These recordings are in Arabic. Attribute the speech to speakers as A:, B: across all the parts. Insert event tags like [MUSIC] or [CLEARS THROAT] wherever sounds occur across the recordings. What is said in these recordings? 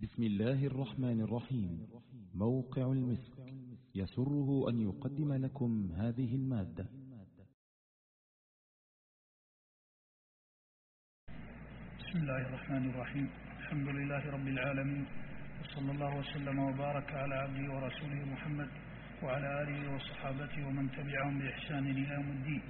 A: بسم الله الرحمن الرحيم. موقع المسك. يسره أن يقدم لكم هذه المادة.
B: بسم الله الرحمن الرحيم. الحمد لله رب العالمين. وصلى الله وسلم وبارك على عبده ورسوله محمد وعلى آله وصحابته ومن تبعهم بإحسان إلى يوم الدين.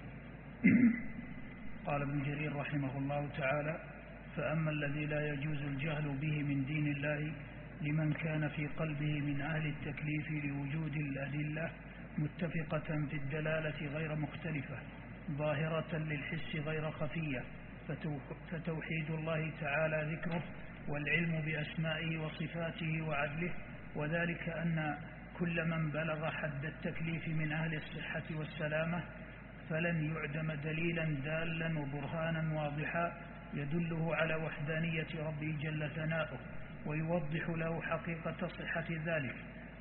B: [CLEARS THROAT] قال ابن جرير رحمه الله تعالى فأما الذي لا يجوز الجهل به من دين الله لمن كان في قلبه من أهل التكليف لوجود الأدلة متفقة في الدلالة غير مختلفة ظاهرة للحس غير خفية فتوحيد الله تعالى ذكره والعلم بأسمائه وصفاته وعدله وذلك أن كل من بلغ حد التكليف من أهل الصحة والسلامة فلن يعدم دليلا دالا وبرهانا واضحا يدله على وحدانية ربه جل ثناؤه ويوضح له حقيقة صحة ذلك.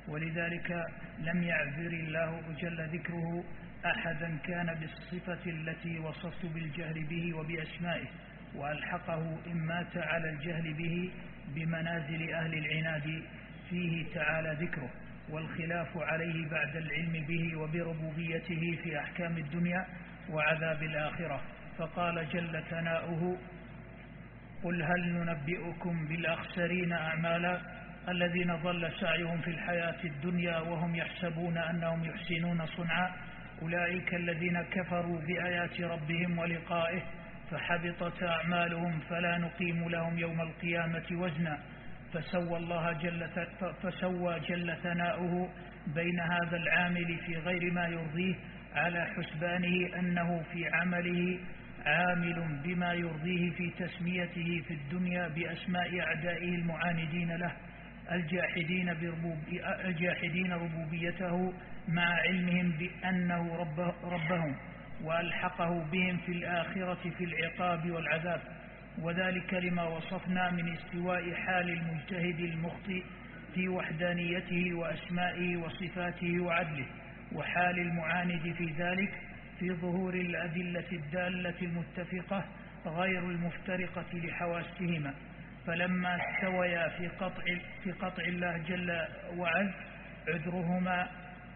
B: ولذلك لم يعذر الله جل ذكره أحدا كان بالصفة التي وصفت بالجهل به وبأسمائه وألحقه إن مات على الجهل به بمنازل أهل العناد فيه تعالى ذكره. والخلاف عليه بعد العلم به وبربوبيته في أحكام الدنيا وعذاب الآخرة. فقال جل ثناؤه قل هل ننبئكم بالأخسرين أعمالا الذين ضل سعيهم في الحياة الدنيا وهم يحسبون أنهم يحسنون صنعا أولئك الذين كفروا بآيات ربهم ولقائه فحبطت أعمالهم فلا نقيم لهم يوم القيامة وزنا فسوى الله جل فسوى جل ثناؤه بين هذا العامل في غير ما يرضيه على حسبانه أنه في عمله عامل بما يرضيه في تسميته في الدنيا بأسماء أعدائه المعاندين له الجاحدين, الجاحدين ربوبيته مع علمهم بأنه رب ربهم وألحقه بهم في الآخرة في العقاب والعذاب. وذلك لما وصفنا من استواء حال المجتهد المخطئ في وحدانيته وأسمائه وصفاته وعدله وحال المعاند في ذلك في ظهور الأدلة الدالة المتفقة غير المفترقة لحواسهما فلما استويا في قطع, في قطع الله جل وعز عذرهما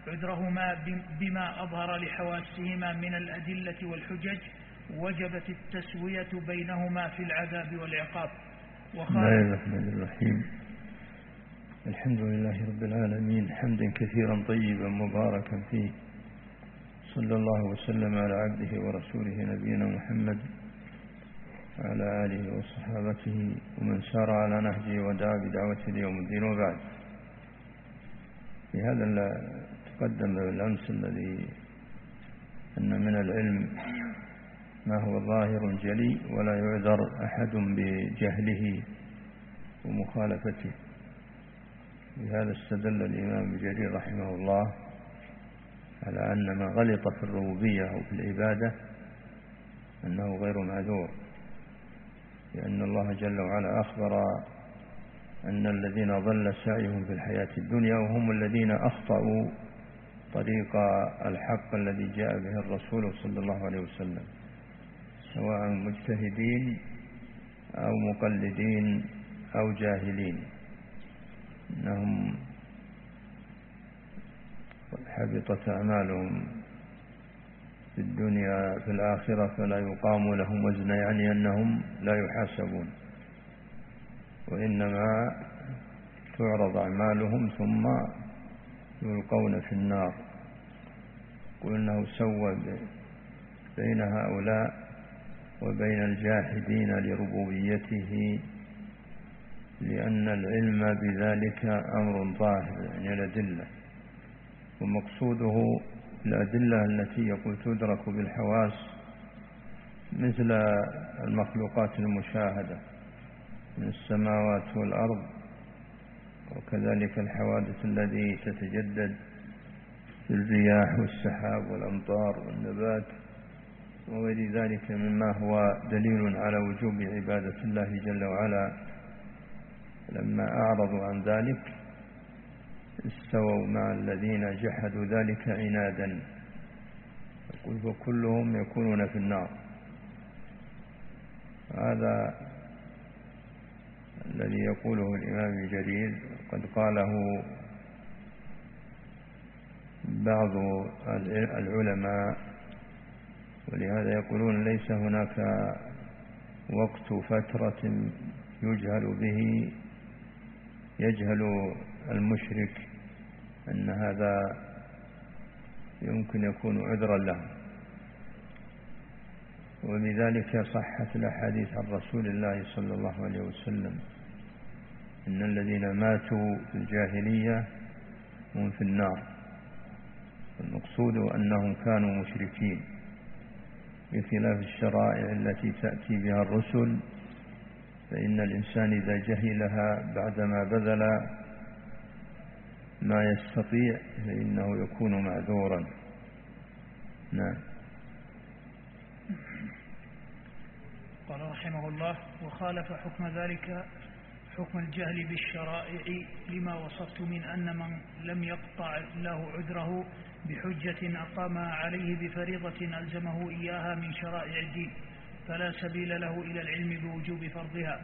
B: عذرهما بما أظهر لحواسهما من الأدلة والحجج وجبت التسوية بينهما في العذاب والعقاب.
C: بسم الله الرحمن الرحيم. الحمد لله رب العالمين حمدا كثيرا طيبا مباركا فيه. صلى الله وسلم على عبده ورسوله نبينا محمد وعلى آله وصحابته ومن سار على نهجه ودعا بدعوته ليوم الدين وبعد. في هذا تقدم بالأمس الذي أن من العلم ما هو ظاهر جلي ولا يعذر أحد بجهله ومخالفته. لهذا استدل الإمام جرير رحمه الله على أن ما غلط في الربوبية أو في العبادة أنه غير معذور لأن الله جل وعلا أخبر أن الذين ضل سعيهم في الحياة الدنيا وهم الذين أخطأوا طريق الحق الذي جاء به الرسول صلى الله عليه وسلم سواء مجتهدين أو مقلدين أو جاهلين إنهم حبطت أعمالهم في الدنيا في الآخرة فلا يقام لهم وزن يعني أنهم لا يحاسبون. وإنما تعرض أعمالهم ثم يلقون في النار. قل إنه سوى بين هؤلاء وبين الجاحدين لربوبيته لأن العلم بذلك أمر ظاهر يعني الأدلة. ومقصوده الأدلة التي يقول تدرك بالحواس مثل المخلوقات المشاهدة من السماوات والأرض وكذلك الحوادث التي تتجدد في الرياح والسحاب والأمطار والنبات وغير ذلك مما هو دليل على وجوب عبادة الله جل وعلا. لما أعرضوا عن ذلك استووا مع الذين جحدوا ذلك عنادا. يقول فكلهم يكونون في النار. هذا الذي يقوله الإمام جرير. قد قاله بعض العلماء ولهذا يقولون ليس هناك وقت فترة يجهل به يجهل المشرك. أن هذا يمكن يكون عذرا له. وبذلك صحت الأحاديث عن رسول الله صلى الله عليه وسلم إن الذين ماتوا في الجاهلية هم في النار. المقصود أنهم كانوا مشركين بخلاف الشرائع التي تأتي بها الرسل فإن الإنسان إذا جهلها بعدما بذل ما يستطيع فإنه يكون معذورا. نعم.
B: قال رحمه الله وخالف حكم ذلك حكم الجهل بالشرائع لما وصفت من أن من لم يقطع له عذره بحجة أقامها عليه بفريضة ألزمه إياها من شرائع الدين فلا سبيل له إلى العلم بوجوب فرضها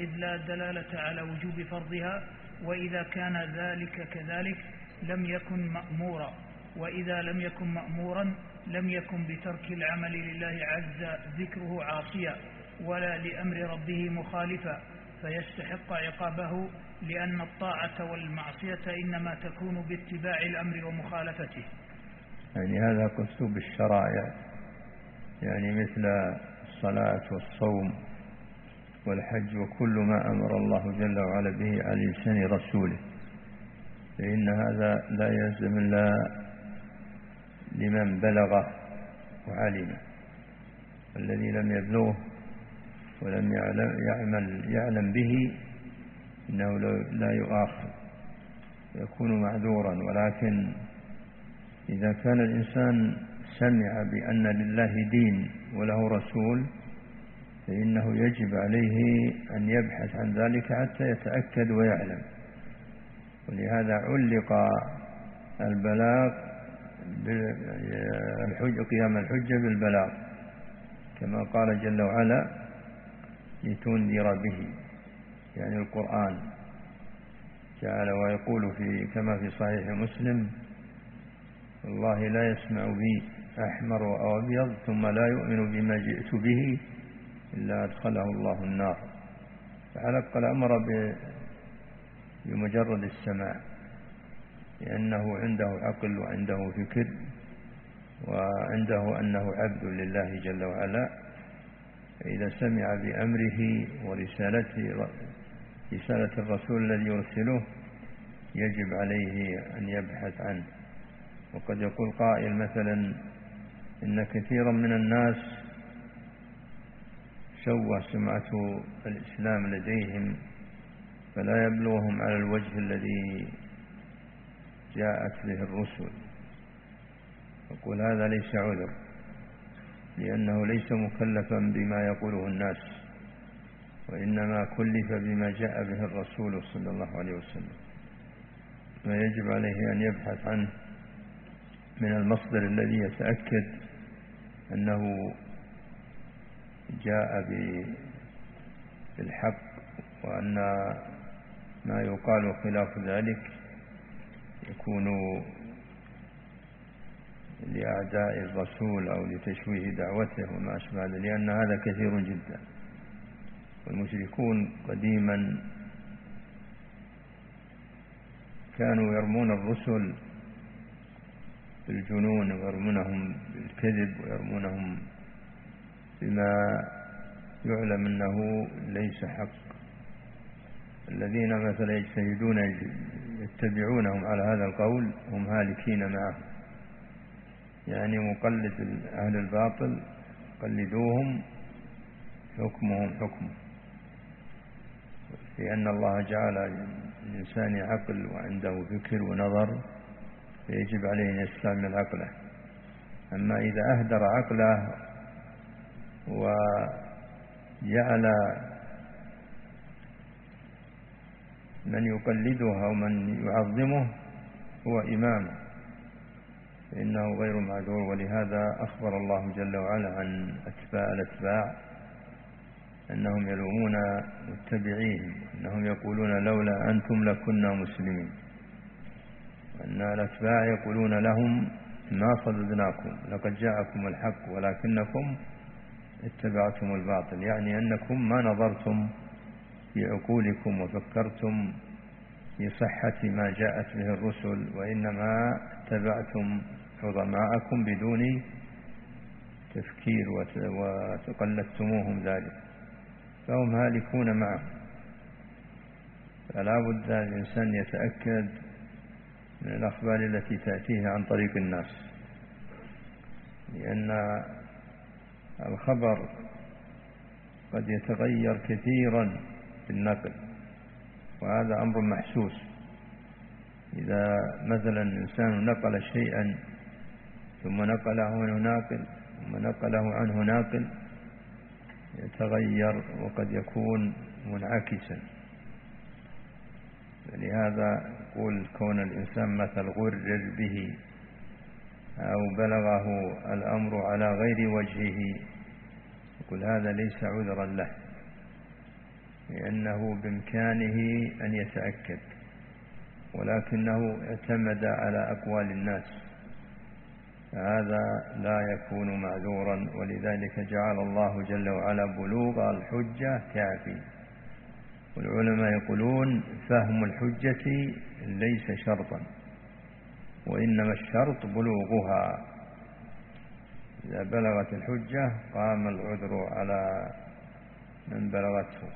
B: إذ لا دلالة على وجوب فرضها وإذا كان ذلك كذلك لم يكن مأمورا. وإذا لم يكن مأمورا لم يكن بترك العمل لله عز ذكره عاصيا ولا لأمر ربه مخالفا. فيستحق عقابه لأن الطاعة والمعصية إنما تكون باتباع الأمر ومخالفته.
C: يعني هذا قصد بالشرائع يعني مثل الصلاة والصوم. والحج وكل ما أمر الله جل وعلا به على لسان رسوله. فإن هذا لا يلزم إلا لمن بلغ وعلم. الذي لم يبلغه ولم يعلم, يعمل يعلم به إنه لا يؤاخذ. يكون معذورا. ولكن إذا كان الإنسان سمع بأن لله دين وله رسول فإنه يجب عليه أن يبحث عن ذلك حتى يتأكد ويعلم. ولهذا علق البلاغ قيام الحجة بالبلاغ كما قال جل وعلا لتنذر به يعني القرآن. جعل ويقول في كما في صحيح مسلم والله لا يسمع بي أحمر أو أبيض ثم لا يؤمن بما جئت به إلا أدخله الله النار. فعلى الأقل أمر بمجرد السماع لأنه عنده عقل وعنده فكر وعنده أنه عبد لله جل وعلا. فإذا سمع بأمره ورسالته رسالة الرسول الذي يرسله يجب عليه أن يبحث عنه. وقد يقول قائل مثلا إن كثيرا من الناس شوه سمعة الإسلام لديهم فلا يبلغهم على الوجه الذي جاءت به الرسل. يقول هذا ليس عذر لأنه ليس مكلفا بما يقوله الناس وإنما كلف بما جاء به الرسول صلى الله عليه وسلم. ما يجب عليه أن يبحث عنه من المصدر الذي يتأكد أنه جاء بالحق وأن ما يقال خلاف ذلك يكون لأعداء الرسول أو لتشويه دعوته وما أشبه لأن هذا كثير جدا. والمشركون قديما كانوا يرمون الرسل بالجنون ويرمونهم بالكذب ويرمونهم بما يعلم أنه ليس حق. الذين مثلا يجتهدون يتبعونهم على هذا القول هم هالكين معه. يعني مقلد أهل الباطل قلدوهم حكمهم حكم. لأن الله جعل الإنسان عقل وعنده فكر ونظر فيجب عليه أن يستعمل عقله. أما إذا أهدر عقله وجعل من يقلده أو من يعظمه هو إمامه فإنه غير معذور ولهذا أخبر الله جل وعلا عن أتباع الأتباع أنهم يلومون متبعيهم أنهم يقولون لولا أنتم لكنا مسلمين وأن الأتباع يقولون لهم ما صددناكم لقد جاءكم الحق ولكنكم اتبعتم الباطل يعني أنكم ما نظرتم في عقولكم وفكرتم في صحة ما جاءت به الرسل وإنما اتبعتم عظماءكم بدون تفكير وتقلدتموهم ذلك فهم هالكون معه. فلا بد الإنسان يتأكد من الأخبار التي تأتيه عن طريق الناس لأن الخبر قد يتغير كثيرا في النقل وهذا أمر محسوس. إذا مثلا إنسان نقل شيئا ثم نقله عنه ناقل ثم نقله عنه ناقل يتغير وقد يكون منعكسا. لهذا يقول كون الإنسان مثل غرر به أو بلغه الأمر على غير وجهه. يقول هذا ليس عذرا له لأنه بإمكانه أن يتأكد ولكنه اعتمد على أقوال الناس. فهذا لا يكون معذورا ولذلك جعل الله جل وعلا بلوغ الحجة كافي. والعلماء يقولون فهم الحجة ليس شرطا. وإنما الشرط بلوغها. إذا بلغت الحجة قام العذر على من بلغته.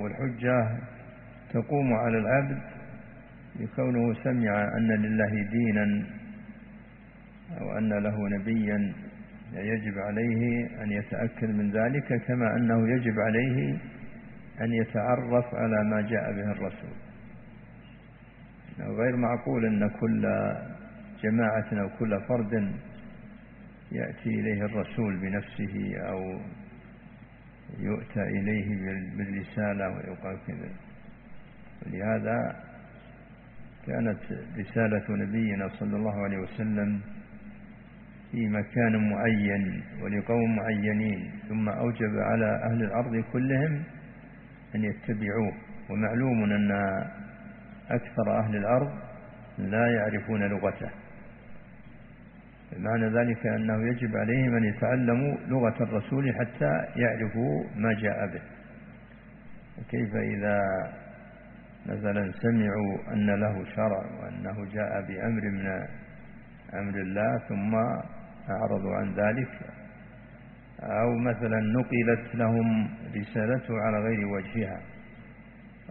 C: والحجة تقوم على العبد لكونه سمع أن لله دينا أو أن له نبيا يجب عليه أن يتأكد من ذلك كما أنه يجب عليه أن يتعرف على ما جاء به الرسول. غير معقول أن كل جماعة أو كل فرد يأتي إليه الرسول بنفسه أو يؤتى إليه بالرسالة ويقال كذا. ولهذا كانت رسالة نبينا صلى الله عليه وسلم في مكان معين ولقوم معينين ثم أوجب على أهل الأرض كلهم أن يتبعوه. ومعلوم أن أكثر أهل الأرض لا يعرفون لغته. معنى ذلك أنه يجب عليهم أن يتعلموا لغة الرسول حتى يعرفوا ما جاء به. وكيف إذا مثلا سمعوا أن له شرع وأنه جاء بأمر من أمر الله ثم أعرضوا عن ذلك أو مثلا نقلت لهم رسالته على غير وجهها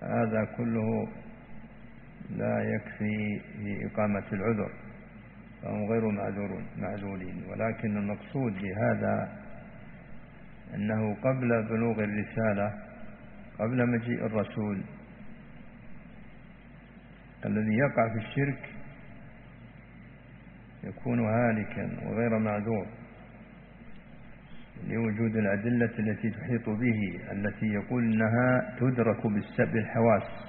C: هذا كله لا يكفي في إقامة العذر فهم غير معذورون ولكن المقصود بهذا أنه قبل بلوغ الرسالة قبل مجيء الرسول الذي يقع في الشرك يكون هالكا وغير معذور لوجود الأدلة التي تحيط به التي يقول أنها تدرك بالسبب الحواس.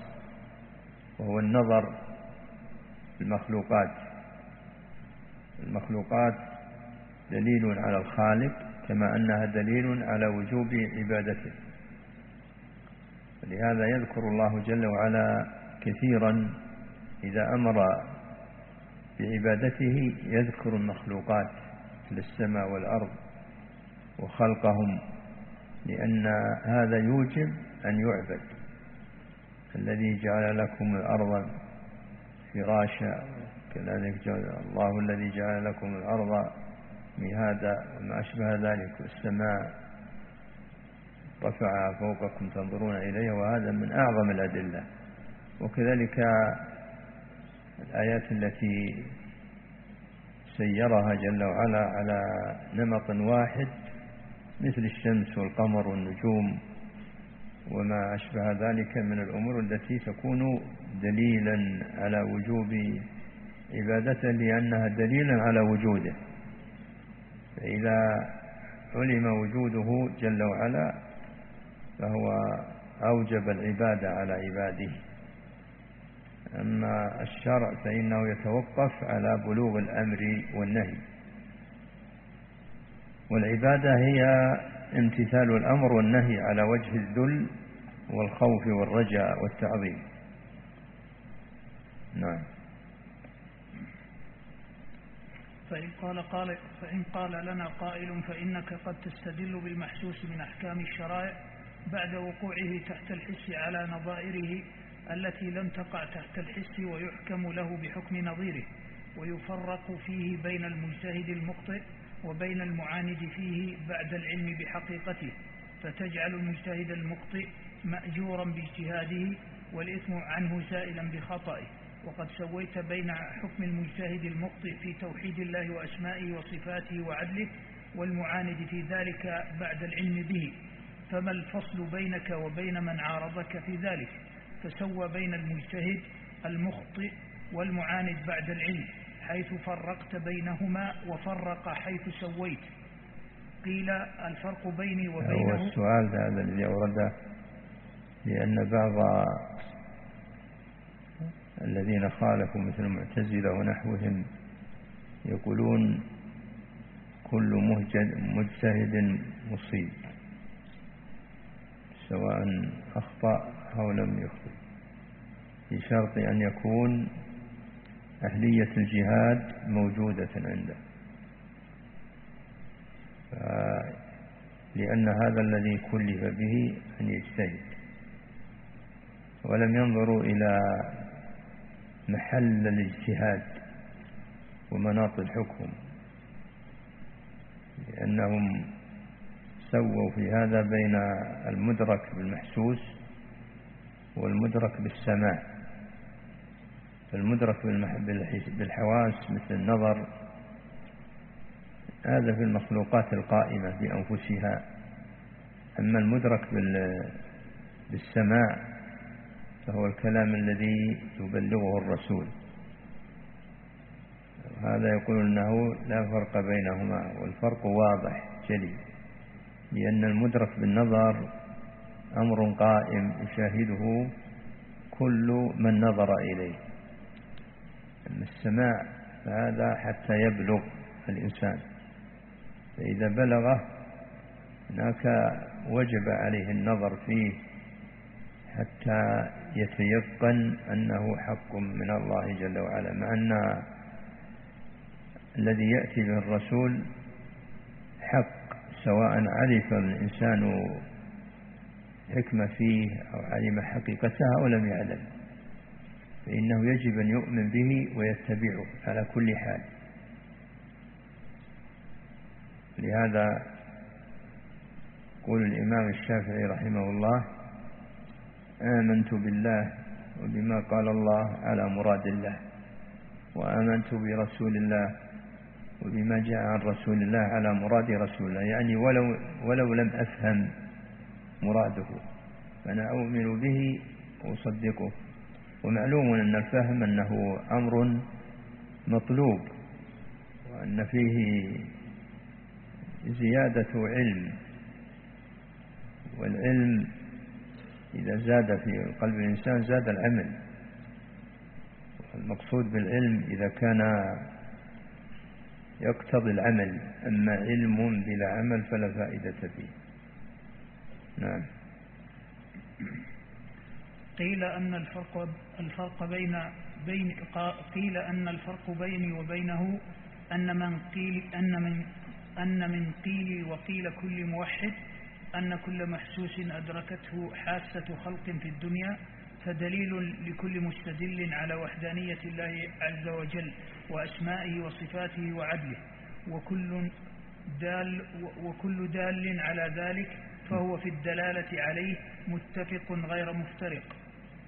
C: وهو النظر في المخلوقات. المخلوقات دليل على الخالق كما أنها دليل على وجوب عبادته. لهذا يذكر الله جل وعلا كثيرا إذا أمر بعبادته يذكر المخلوقات في السماء والأرض وخلقهم لأن هذا يوجب أن يعبد. الذي جعل لكم الأرض فراشا كذلك جعل الله الذي جعل لكم الأرض مهادا وما أشبه ذلك والسماء رفعها فوقكم تنظرون إليه وهذا من أعظم الأدلة. وكذلك الآيات التي سيرها جل وعلا على نمط واحد مثل الشمس والقمر والنجوم وما أشبه ذلك من الأمور التي تكون دليلا على وجوب عبادته لأنها دليل على وجوده. فإذا علم وجوده جل وعلا فهو أوجب العبادة على عباده. أما الشرع فإنه يتوقف على بلوغ الأمر والنهي. والعبادة هي امتثال الأمر والنهي على وجه الذل والخوف والرجاء والتعظيم. نعم.
B: فإن قال, قال فإن قال لنا قائل فإنك قد تستدل بالمحسوس من أحكام الشرائع بعد وقوعه تحت الحس على نظائره التي لم تقع تحت الحس ويحكم له بحكم نظيره ويفرق فيه بين المجتهد المخطئ وبين المعاند فيه بعد العلم بحقيقته فتجعل المجتهد المخطئ مأجورا باجتهاده والإثم عنه سائلا بخطئه. وقد سويت بين حكم المجتهد المخطئ في توحيد الله وأسمائه وصفاته وعدله والمعاند في ذلك بعد العلم به. فما الفصل بينك وبين من عارضك في ذلك؟ فسوى بين المجتهد المخطئ والمعاند بعد العلم. حيث فرقت بينهما وفرق حيث سويت. قيل الفرق بيني وبينه.
C: هو السؤال هذا الذي أورده لأن بعض الذين خالفوا مثل المعتزلة ونحوهم يقولون كل مجتهد مصيب سواء أخطأ أو لم يخطئ بشرط أن يكون أهلية الجهاد موجودة عنده. لأن هذا الذي كلف به أن يجتهد. ولم ينظروا إلى محل الاجتهاد ومناط الحكم. لأنهم سووا في هذا بين المدرك بالمحسوس والمدرك بالسماع. فالمدرك بالحواس مثل النظر. هذا في المخلوقات القائمة بأنفسها أما المدرك بالسماع فهو الكلام الذي يبلغه الرسول. هذا يقول أنه لا فرق بينهما والفرق واضح جلي. لأن المدرك بالنظر أمر قائم يشاهده كل من نظر إليه. أما السماع فهذا حتى يبلغ الإنسان. فإذا بلغه هناك وجب عليه النظر فيه حتى يتيقن أنه حق من الله جل وعلا مع أن الذي يأتي به الرسول حق سواء عرف الإنسان حكمة فيه أو علم حقيقتها أو لم يعلم. فإنه يجب أن يؤمن به ويتبعه على كل حال. لهذا يقول الإمام الشافعي رحمه الله آمنت بالله وبما قال الله على مراد الله وآمنت برسول الله وبما جاء عن رسول الله على مراد رسول الله. يعني ولو, ولو لم أفهم مراده فأنا أؤمن به وأصدقه. ومعلوم أن الفهم أنه أمر مطلوب وأن فيه زيادة علم والعلم إذا زاد في قلب الإنسان زاد العمل. المقصود بالعلم إذا كان يقتضي العمل أما علم بلا عمل فلا فائدة فيه. نعم.
B: قيل أن الفرق الفرق بين بين قيل أن الفرق بيني وبينه أن من قيل أن من أن من قيل وقيل كل موحد أن كل محسوس أدركته حاسة خلق في الدنيا فدليل لكل مستدل على وحدانية الله عز وجل وأسمائه وصفاته وعدله وكل دال وكل دال على ذلك فهو في الدلالة عليه متفق غير مفترق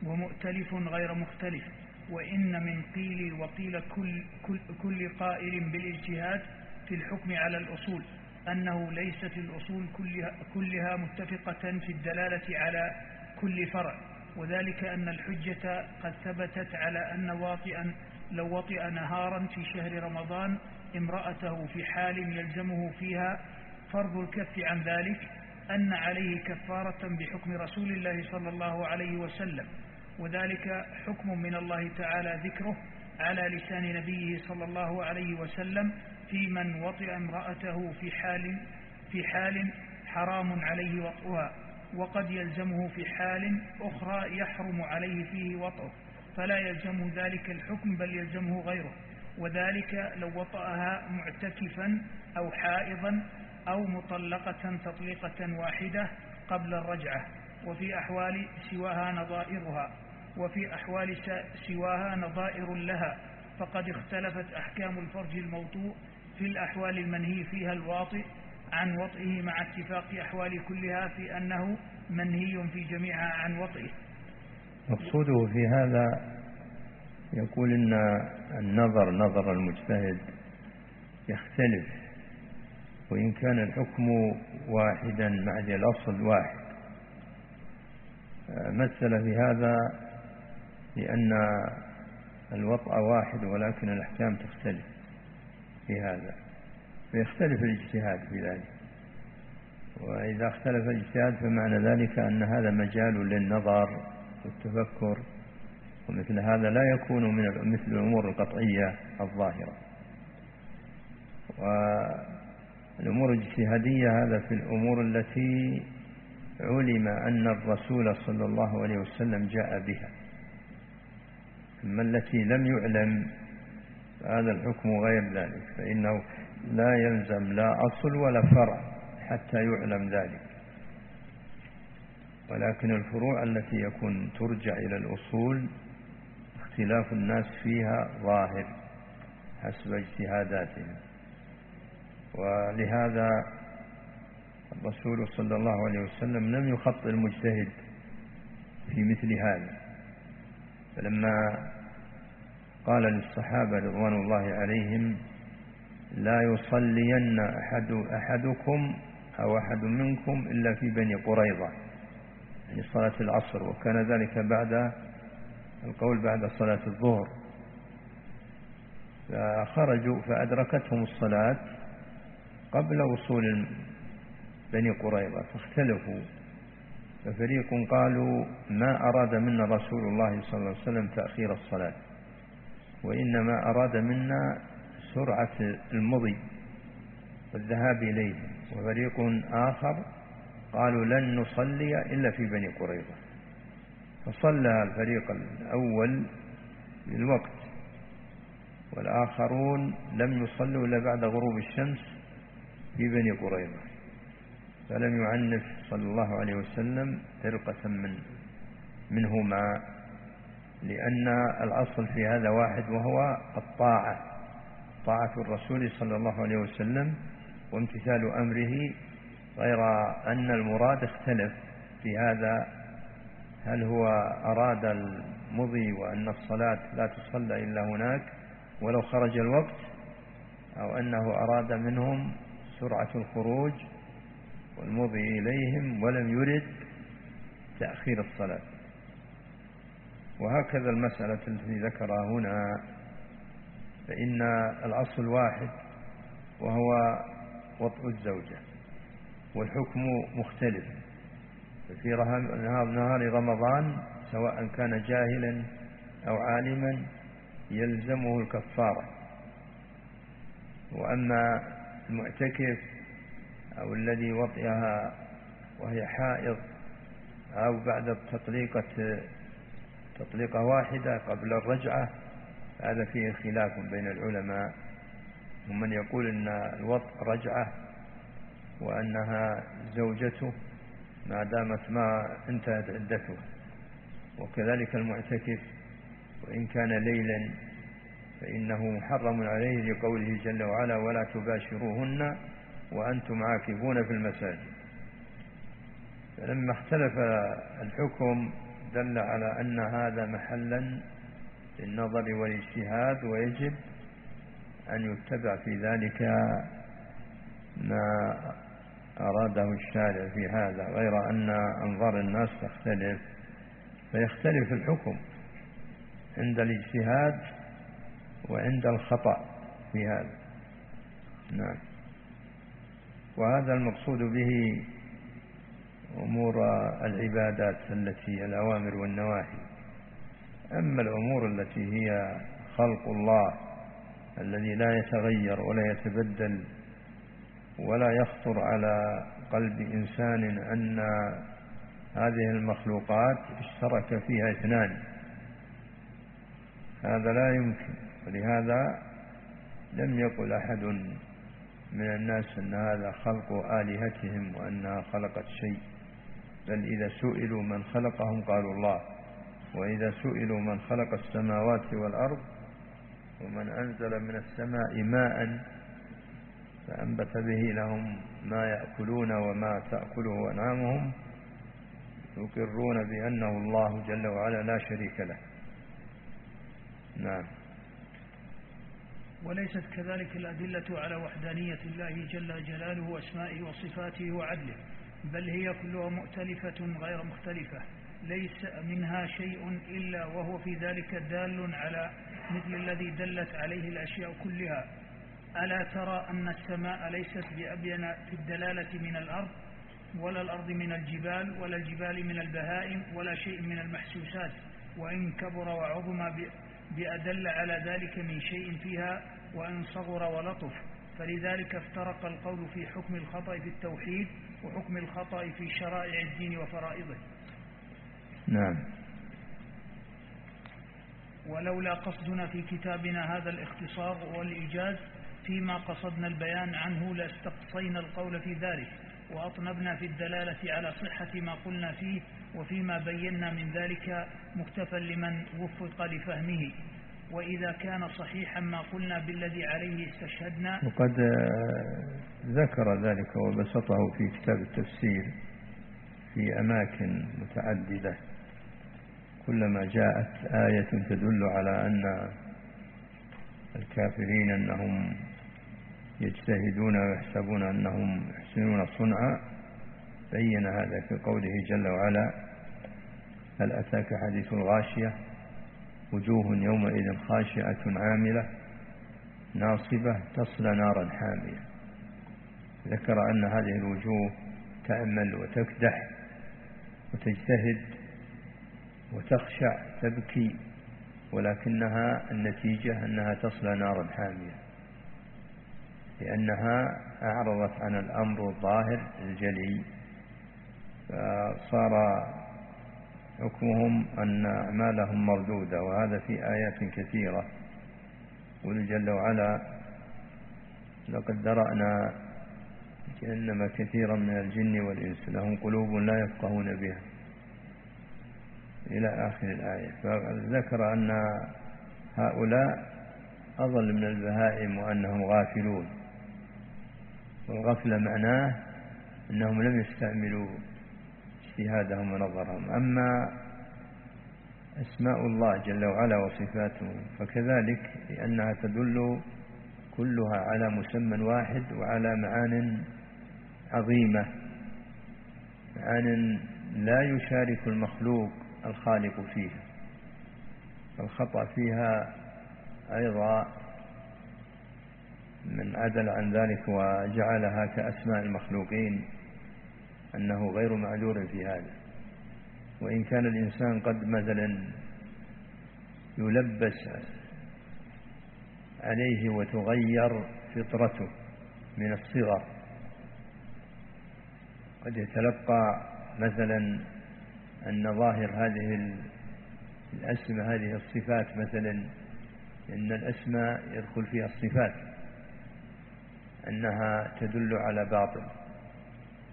B: ومؤتلف غير مختلف وإن من قيل وقيل كل, كل, كل قائل بالإجتهاد في الحكم على الأصول أنه ليست الأصول كلها, كلها متفقة في الدلالة على كل فرع وذلك أن الحجة قد ثبتت على أن واطئا لو وطئ نهارا في شهر رمضان امرأته في حال يلزمه فيها فرض الكف عن ذلك أن عليه كفارة بحكم رسول الله صلى الله عليه وسلم. وذلك حكم من الله تعالى ذكره على لسان نبيه صلى الله عليه وسلم في من وطئ امرأته في حال في حال حرام عليه وطئها وقد يلزمه في حال أخرى يحرم عليه فيه وطئه فلا يلزمه ذلك الحكم بل يلزمه غيره وذلك لو وطأها معتكفا أو حائضا أو مطلقة تطليقة واحدة قبل الرجعة وفي أحوال سواها نظائرها. وفي أحوال سواها نظائر لها فقد اختلفت أحكام الفرج الموطوء في الأحوال المنهي فيها الواطئ عن وطئه مع اتفاق أحوال كلها في أنه منهي في جميعها عن وطئه.
C: مقصوده في هذا يقول إن النظر نظر المجتهد يختلف وإن كان الحكم واحدا مع الأصل واحد. مثل في هذا لأن الوطأ واحد ولكن الأحكام تختلف في هذا فيختلف الاجتهاد في ذلك. وإذا اختلف الاجتهاد فمعنى ذلك أن هذا مجال للنظر والتفكر ومثل هذا لا يكون من مثل الأمور القطعية الظاهرة. والأمور الاجتهادية هذا في الأمور التي علم أن الرسول صلى الله عليه وسلم جاء بها. أما التي لم يعلم فهذا الحكم غير ذلك فإنه لا يلزم لا أصل ولا فرع حتى يعلم ذلك. ولكن الفروع التي يكون ترجع إلى الأصول اختلاف الناس فيها ظاهر حسب اجتهاداتهم. ولهذا الرسول صلى الله عليه وسلم لم يخط المجتهد في مثل هذا. فلما قال للصحابة رضوان الله عليهم لا يصلين أحد أحدكم أو أحد منكم إلا في بني قريظة. يعني صلاة العصر وكان ذلك بعد القول بعد صلاة الظهر. فخرجوا فأدركتهم الصلاة قبل وصول بني قريظة فاختلفوا. ففريق قالوا ما أراد منا رسول الله صلى الله عليه وسلم تأخير الصلاة وإنما أراد منا سرعة المضي والذهاب إليه. وفريق آخر قالوا لن نصلي إلا في بني قريظة. فصلى الفريق الأول للوقت والآخرون لم يصلوا إلا بعد غروب الشمس في بني قريظة. فلم يعنف صلى الله عليه وسلم فرقة من منهما لأن الأصل في هذا واحد وهو الطاعة طاعة الرسول صلى الله عليه وسلم وامتثال أمره غير أن المراد اختلف في هذا هل هو أراد المضي وأن الصلاة لا تصلى إلا هناك ولو خرج الوقت أو أنه أراد منهم سرعة الخروج والمضي إليهم ولم يرد تأخير الصلاة. وهكذا المسألة التي ذكرها هنا فإن الأصل واحد وهو وطء الزوجة والحكم مختلف. في نهار رمضان سواء كان جاهلا أو عالما يلزمه الكفارة. وأما المعتكف أو الذي وطئها وهي حائض أو بعد تطليقة تطليقة واحدة قبل الرجعة هذا فيه خلاف بين العلماء. ومن يقول أن الوطء رجعة وأنها زوجته ما دامت ما انتهت عدته وكذلك المعتكف وإن كان ليلا فإنه محرم عليه لقوله جل وعلا ولا تباشروهن وأنتم عاكفون في المساجد. فلما اختلف الحكم دل على أن هذا محلا للنظر والاجتهاد ويجب أن يتبع في ذلك ما أراده الشارع في هذا غير أن أنظار الناس تختلف. فيختلف الحكم عند الاجتهاد وعند الخطأ في هذا. نعم. وهذا المقصود به أمور العبادات التي الأوامر والنواهي. أما الأمور التي هي خلق الله الذي لا يتغير ولا يتبدل ولا يخطر على قلب إنسان أن هذه المخلوقات اشترك فيها اثنان. هذا لا يمكن ولهذا لم يقل أحد من الناس أن هذا خلق آلهتهم وأنها خلقت شيء. بل إذا سئلوا من خلقهم قالوا الله. وإذا سئلوا من خلق السماوات والأرض ومن أنزل من السماء ماء فأنبت به لهم ما يأكلون وما تأكله أنعامهم يقرون بأنه الله جل وعلا لا شريك له. نعم.
B: وليست كذلك الأدلة على وحدانية الله جل جلاله وأسمائه وصفاته وعدله بل هي كلها مؤتلفة غير مختلفة ليس منها شيء إلا وهو في ذلك دال على مثل الذي دلت عليه الأشياء كلها. ألا ترى أن السماء ليست بأبين في الدلالة من الأرض ولا الأرض من الجبال ولا الجبال من البهائم ولا شيء من المحسوسات وإن كبر وعظم بأدل على ذلك من شيء فيها وإن صغر ولطف. فلذلك افترق القول في حكم الخطأ في التوحيد وحكم الخطأ في شرائع الدين وفرائضه.
C: نعم.
B: ولولا قصدنا في كتابنا هذا الاختصار والإيجاز فيما قصدنا البيان عنه لاستقصينا القول في ذلك وأطنبنا في الدلالة على صحة ما قلنا فيه وفيما بينا من ذلك مكتفى لمن وفق لفهمه وإذا كان صحيحا ما قلنا بالذي عليه استشهدنا.
C: وقد ذكر ذلك وبسطه في كتاب التفسير في أماكن متعددة. كلما جاءت آية تدل على أن الكافرين أنهم يجتهدون ويحسبون أنهم يحسنون صنعا بين هذا في قوله جل وعلا هل أتاك حديث الغاشية؟ وجوه يومئذ خاشعة عاملة ناصبة تصلى نارا حامية. ذكر أن هذه الوجوه تأمل وتكدح وتجتهد وتخشع تبكي ولكنها النتيجة أنها تصلى نارا حامية لأنها أعرضت عن الأمر الظاهر الجلي. فصار حكمهم أن أعمالهم مردودة وهذا في آيات كثيرة. قل جل وعلا لقد درأنا جهنم كثيرا من الجن والإنس لهم قلوب لا يفقهون بها. إلى آخر الآية. فذكر أن هؤلاء أضل من البهائم وأنهم غافلون. والغفلة معناه أنهم لم يستعملوا اجتهادهم ونظرهم. أما أسماء الله جل وعلا وصفاته فكذلك لأنها تدل كلها على مسمى واحد وعلى معان عظيمة. معان لا يشارك المخلوق الخالق فيها. الخطأ فيها أيضا من عدل عن ذلك وجعلها كأسماء المخلوقين. أنه غير معذور في هذا. وإن كان الإنسان قد مثلا يلبس عليه وتغير فطرته من الصغر قد يتلقى مثلا أن ظاهر هذه الأسماء هذه الصفات مثلا إن الأسماء يدخل فيها الصفات أنها تدل على باطل.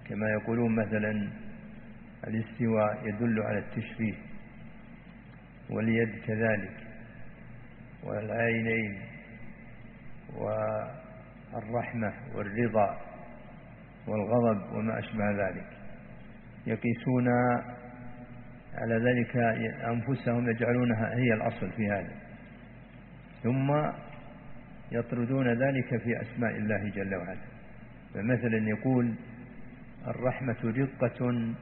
C: كما يقولون مثلا الاستواء يدل على التشريف واليد كذلك والعينين والرحمة والرضا والغضب وما أشبه ذلك. يقيسون على ذلك أنفسهم يجعلونها هي الأصل في هذا. ثم يطردون ذلك في أسماء الله جل وعلا. فمثلا يقول الرحمة رقة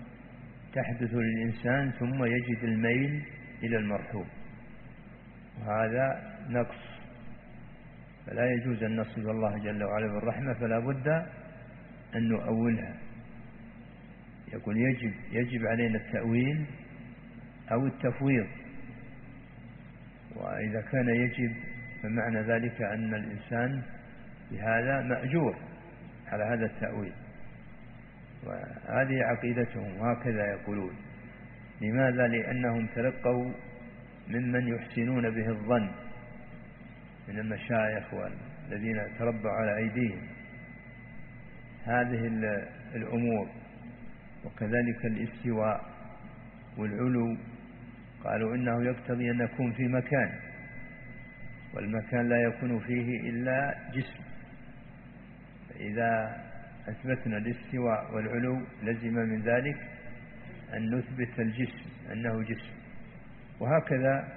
C: تحدث للإنسان ثم يجد الميل إلى المرحوم. وهذا نقص. فلا يجوز أن نصف الله جل وعلا بالرحمة فلا بد أن نؤولها. يقول يجب يجب علينا التأويل أو التفويض. وإذا كان يجب فمعنى ذلك أن الإنسان بهذا مأجور على هذا التأويل. وهذه عقيدتهم وهكذا يقولون. لماذا؟ لأنهم تلقوا ممن يحسنون به الظن من المشايخ والذين تربوا على أيديهم. هذه الأمور. وكذلك الاستواء والعلو. قالوا إنه يقتضي أن نكون في مكان. والمكان لا يكون فيه إلا جسم. فإذا أثبتنا الاستواء والعلو لزم من ذلك أن نثبت الجسم أنه جسم. وهكذا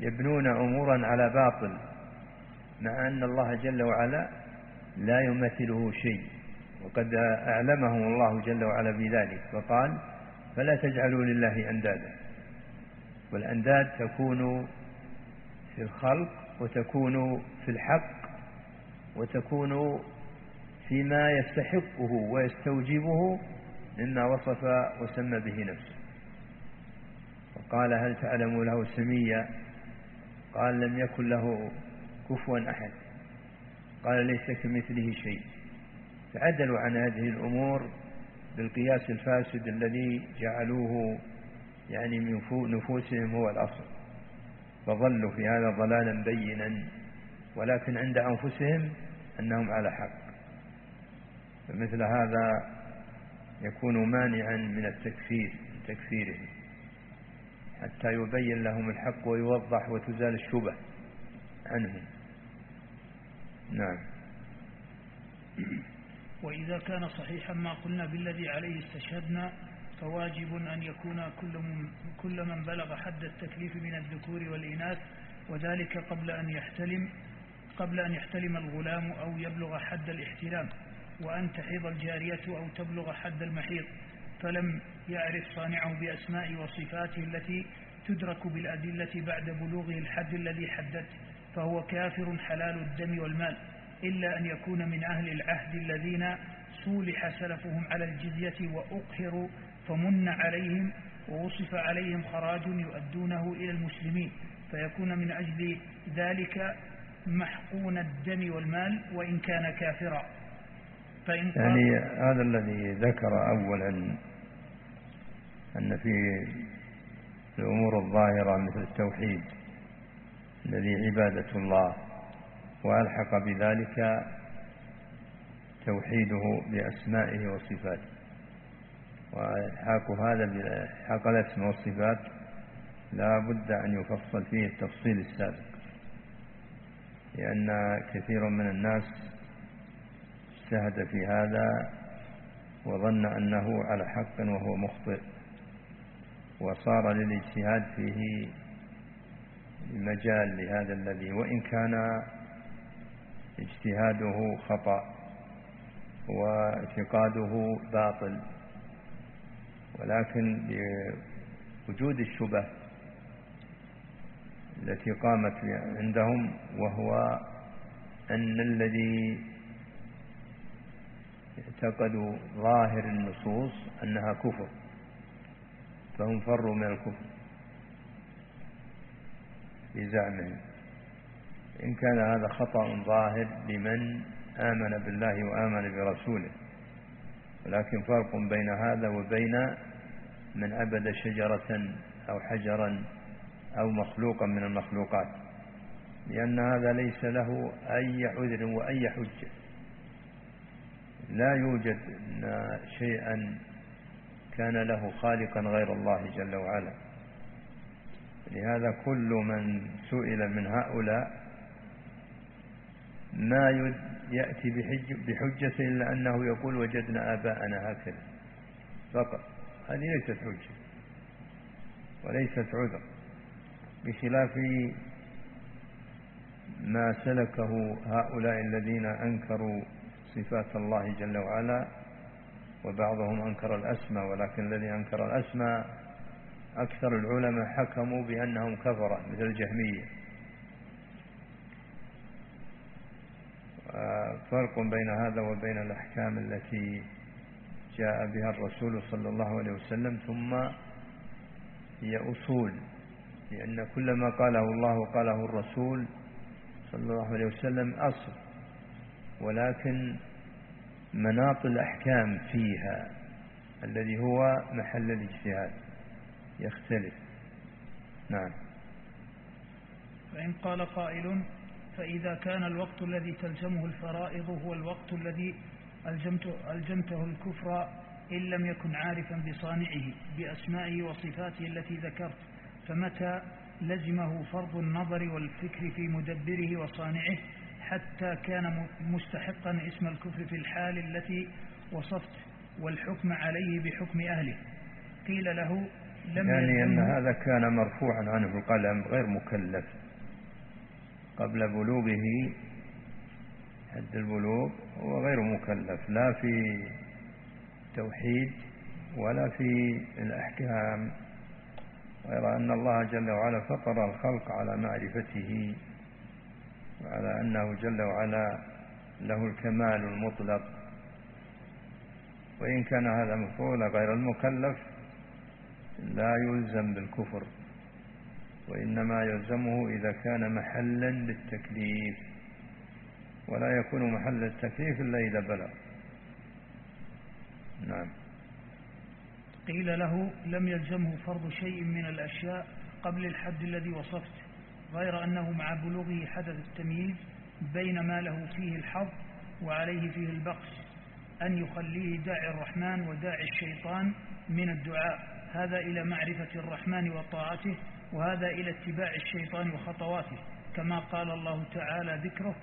C: يبنون أمورا على باطل مع أن الله جل وعلا لا يمثله شيء. وقد أعلمهم الله جل وعلا بذلك فقال فلا تجعلوا لله أندادا. والأنداد تكون في الخلق وتكون في الحق وتكون فيما يستحقه ويستوجبه مما وصف وسمى به نفسه. وقال هل تعلم له سميا قال لم يكن له كفوا أحد. قال ليس كمثله شيء. تعدلوا عن هذه الأمور بالقياس الفاسد الذي جعلوه يعني من نفوسهم هو الأصل. فظلوا في هذا ضلالا بينا. ولكن عند أنفسهم أنهم على حق. فمثل هذا يكون مانعا من التكفير من تكفيرهم حتى يبين لهم الحق ويوضح وتزال الشبه عنهم. نعم.
B: وإذا كان صحيحا ما قلنا بالذي عليه استشهدنا فواجب أن يكون كل من, كل من بلغ حد التكليف من الذكور والإناث وذلك قبل أن يحتلم قبل أن يحتلم الغلام أو يبلغ حد الاحتلام. وأن تحيض الجارية أو تبلغ حد المحيض فلم يعرف صانعه بأسماء وصفاته التي تدرك بالأدلة بعد بلوغه الحد الذي حددت فهو كافر حلال الدم والمال إلا أن يكون من أهل العهد الذين سولح سلفهم على الجزية وأقهروا فمن عليهم ووصف عليهم خراج يؤدونه إلى المسلمين فيكون من أجل ذلك محقون الدم والمال وإن كان كافرا.
C: فإن يعني هذا الذي ذكر أولا أن في الأمور الظاهرة مثل التوحيد الذي عبادة الله وألحق بذلك توحيده بأسمائه وصفاته وإلحاق هذا بإلحاق الأسماء والصفات لا بد أن يفصل فيه التفصيل السابق لأن كثير من الناس اجتهد في هذا وظن أنه على حق وهو مخطئ وصار للاجتهاد فيه مجال لهذا الذي وإن كان اجتهاده خطأ واعتقاده باطل. ولكن بوجود الشبه التي قامت عندهم وهو أن الذي اعتقدوا ظاهر النصوص أنها كفر فهم فروا من الكفر بزعمهم. إن كان هذا خطأ ظاهر لمن آمن بالله وآمن برسوله ولكن فرق بين هذا وبين من عبد شجرة أو حجرا أو مخلوقا من المخلوقات لأن هذا ليس له أي عذر وأي حجة. لا يوجد شيئا كان له خالقا غير الله جل وعلا. لهذا كل من سئل من هؤلاء ما يأتي بحجة إلا أنه يقول وجدنا آباءنا هكذا. فقط. هذه ليست حجة. وليست عذر. بخلاف ما سلكه هؤلاء الذين أنكروا صفات الله جل وعلا وبعضهم أنكر الأسماء ولكن الذي أنكر الأسماء أكثر العلماء حكموا بأنهم كفرة مثل الجهمية. فرق بين هذا وبين الأحكام التي جاء بها الرسول صلى الله عليه وسلم ثم هي أصول لأن كل ما قاله الله وقاله الرسول صلى الله عليه وسلم أصل. ولكن مناط الأحكام فيها الذي هو محل الاجتهاد يختلف. نعم.
B: فإن قال قائل فإذا كان الوقت الذي تلزمه الفرائض هو الوقت الذي ألزمت ألزمته الكفر إن لم يكن عارفا بصانعه بأسمائه وصفاته التي ذكرت فمتى لزمه فرض النظر والفكر في مدبره وصانعه؟ حتى كان مستحقا اسم الكفر في الحال التي وصفت والحكم عليه بحكم أهله. قيل له
C: لم يعني أن هذا كان مرفوعا عنه القلم غير مكلف. قبل بلوغه حد البلوغ هو غير مكلف لا في توحيد ولا في الأحكام. غير أن الله جل وعلا فطر الخلق على معرفته. وعلى أنه جل وعلا له الكمال المطلق. وإن كان هذا مفعول غير المكلف لا يلزم بالكفر وإنما يلزمه إذا كان محلا للتكليف ولا يكون محل التكليف إلا إذا بلغ. نعم.
B: قيل له لم يلزمه فرض شيء من الأشياء قبل الحد الذي وصفت. غير أنه مع بلوغه حدث التمييز بين ما له فيه الحظ وعليه فيه البقس أن يخليه داعي الرحمن وداعي الشيطان من الدعاء. هذا إلى معرفة الرحمن وطاعته وهذا إلى اتباع الشيطان وخطواته. كما قال الله تعالى ذكره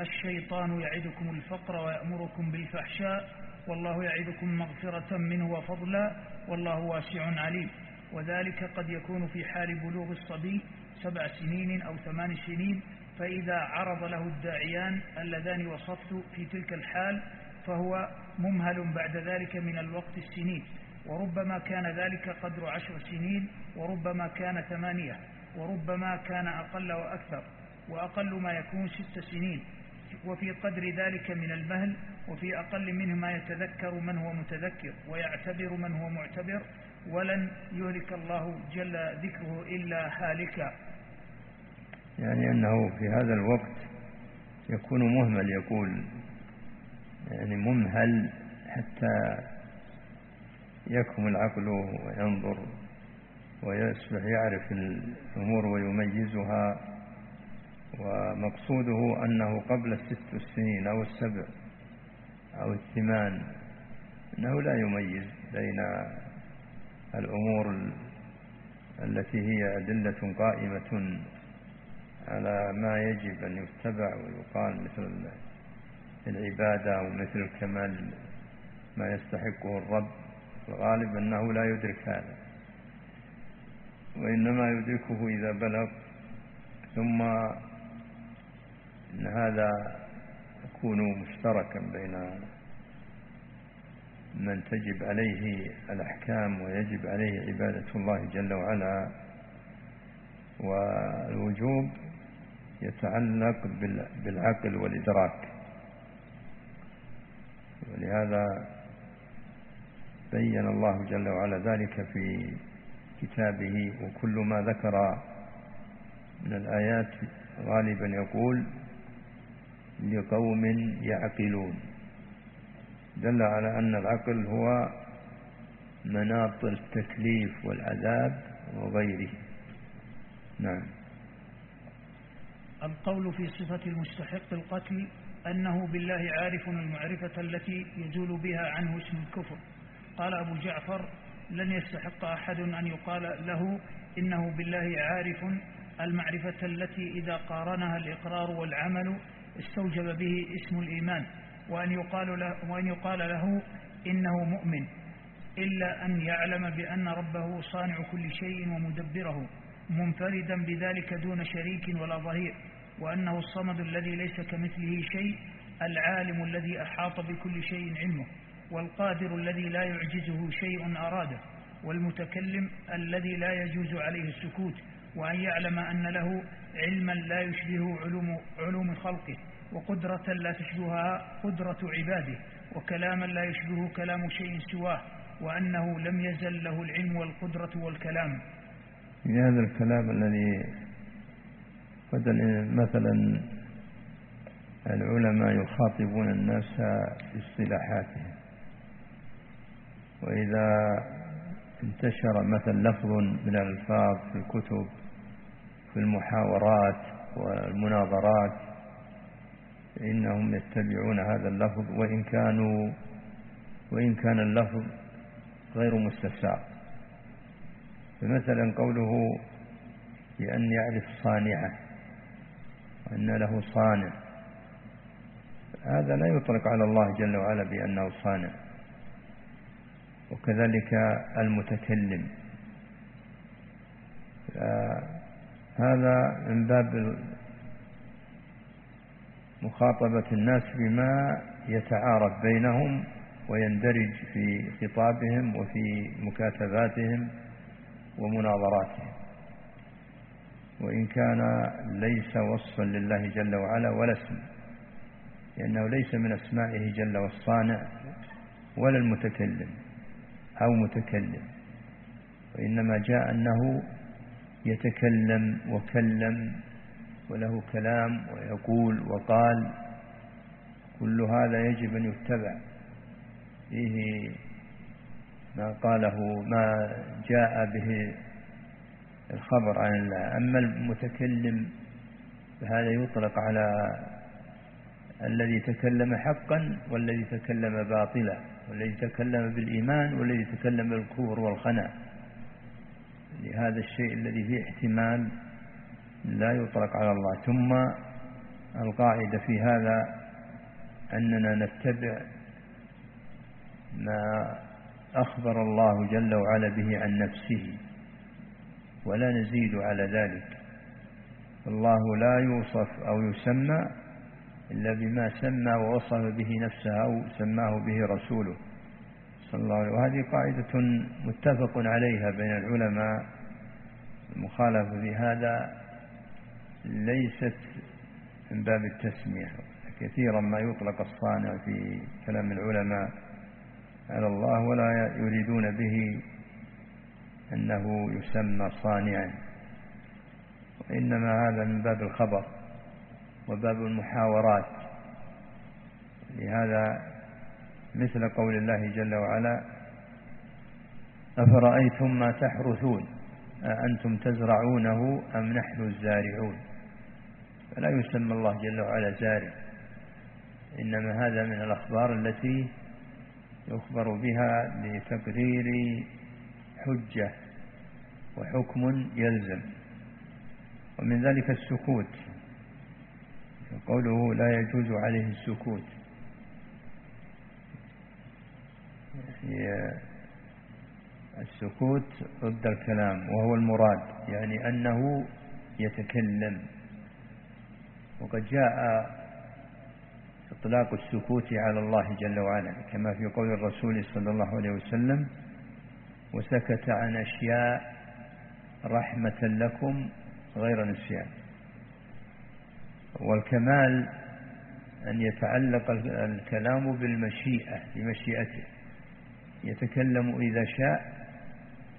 B: الشيطان يعدكم الفقر ويأمركم بالفحشاء والله يعدكم مغفرة منه وفضلا والله واسع عليم. وذلك قد يكون في حال بلوغ الصبي سبع سنين أو ثمان سنين فإذا عرض له الداعيان اللذان وصفت في تلك الحال فهو ممهل بعد ذلك من الوقت السنين. وربما كان ذلك قدر عشر سنين وربما كان ثمانية وربما كان أقل وأكثر وأقل ما يكون ست سنين. وفي قدر ذلك من المهل وفي أقل منه ما يتذكر من هو متذكر ويعتبر من هو معتبر ولن يهلك الله جل ذكره إلا هالكا.
C: يعني أنه في هذا الوقت يكون مهمل يقول يعني ممهل حتى يكمل عقله وينظر ويصبح يعرف الأمور ويميزها. ومقصوده أنه قبل الست السنين أو السبع أو الثمان أنه لا يميز بين الأمور التي هي أدلة قائمة على ما يجب أن يتبع ويقال مثل العبادة ومثل الكمال ما يستحقه الرب. الغالب أنه لا يدرك هذا وإنما يدركه إذا بلغ. ثم إن هذا يكون مشتركا بين من تجب عليه الأحكام ويجب عليه عبادة الله جل وعلا والوجوب. يتعلق بالعقل والإدراك. ولهذا بين الله جل وعلا ذلك في كتابه وكل ما ذكر من الآيات غالبا يقول لقوم يعقلون. دل على أن العقل هو مناط التكليف والعذاب وغيره. نعم.
B: القول في صفة المستحق القتل أنه بالله عارف المعرفة التي يزول بها عنه اسم الكفر. قال أبو جعفر لن يستحق أحد أن يقال له إنه بالله عارف المعرفة التي إذا قارنها الإقرار والعمل استوجب به اسم الإيمان وأن يقال له, وأن يقال له إنه مؤمن إلا أن يعلم بأن ربه صانع كل شيء ومدبره. منفردا بذلك دون شريك ولا ظهير وأنه الصمد الذي ليس كمثله شيء العالم الذي أحاط بكل شيء علمه والقادر الذي لا يعجزه شيء أراده والمتكلم الذي لا يجوز عليه السكوت وأن يعلم أن له علما لا يشبه علوم, علوم خلقه وقدرة لا تشبهها قدرة عباده وكلاما لا يشبه كلام شيء سواه وأنه لم يزل له العلم والقدرة والكلام.
C: هذا الكلام الذي مثلا العلماء يخاطبون الناس باصطلاحاتهم وإذا انتشر مثل لفظ من الألفاظ في الكتب في المحاورات والمناظرات فإنهم يتبعون هذا اللفظ وإن كانوا وإن كان اللفظ غير مستساغ فمثلا قوله بأن يعرف صانعه وأن له صانع. هذا لا يطلق على الله جل وعلا بأنه صانع. وكذلك المتكلم. هذا من باب مخاطبة الناس بما يتعارف بينهم ويندرج في خطابهم وفي مكاتباتهم. ومناظراتهم وإن كان ليس وصفا لله جل وعلا ولا اسم لأنه ليس من أسمائه جل والصانع ولا المتكلم أو متكلم وإنما جاء أنه يتكلم وكلم وله كلام ويقول وقال كل هذا يجب أن يتبع. فيه ما قاله ما جاء به الخبر عن الله. أما المتكلم فهذا يطلق على الذي تكلم حقا والذي تكلم باطلا والذي تكلم بالإيمان والذي تكلم بالكفر والخنا لهذا الشيء الذي فيه احتمال لا يطلق على الله. ثم القاعدة في هذا أننا نتبع ما أخبر الله جل وعلا به عن نفسه ولا نزيد على ذلك. الله لا يوصف أو يسمى إلا بما سمى ووصف به نفسه أو سماه به رسوله. صلى الله عليه وهذه قاعدة متفق عليها بين العلماء. المخالفة في هذا ليست من باب التسمية كثيرا ما يطلق الصانع في كلام العلماء. على الله ولا يريدون به أنه يسمى صانعا. وإنما هذا من باب الخبر وباب المحاورات. لهذا مثل قول الله جل وعلا أفرأيتم ما تحرثون؟ أأنتم تزرعونه أم نحن الزارعون؟ فلا يسمى الله جل وعلا زارع. إنما هذا من الأخبار التي يخبر بها لتقرير حجة وحكم يلزم. ومن ذلك السكوت. قوله لا يجوز عليه السكوت. السكوت ضد الكلام وهو المراد يعني أنه يتكلم. وقد جاء إطلاق السكوت على الله جل وعلا كما في قول الرسول صلى الله عليه وسلم وسكت عن أشياء رحمة لكم غير نسيان. والكمال أن يتعلق الكلام بالمشيئة بمشيئته. يتكلم إذا شاء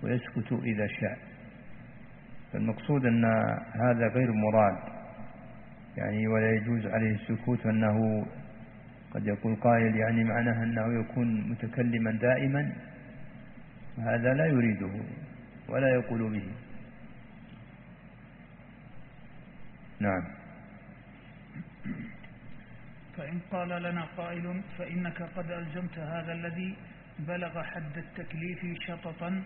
C: ويسكت إذا شاء. فالمقصود أن هذا غير مراد يعني ولا يجوز عليه السكوت أنه قد يقول قائل يعني معناه أنه يكون متكلما دائما هذا لا يريده ولا يقول به. نعم.
B: فإن قال لنا قائل فإنك قد ألزمت هذا الذي بلغ حد التكليف شططا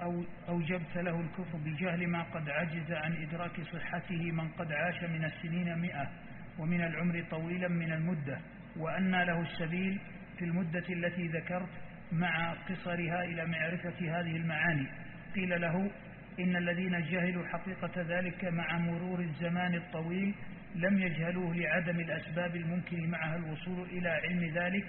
B: أو أوجبت له الكفر بجهل ما قد عجز عن إدراك صحته من قد عاش من السنين مئة ومن العمر طويلا من المدة. وأن له السبيل في المدة التي ذكرت مع قصرها إلى معرفة هذه المعاني. قيل له إن الذين جهلوا حقيقة ذلك مع مرور الزمان الطويل لم يجهلوه لعدم الأسباب الممكن معها الوصول إلى علم ذلك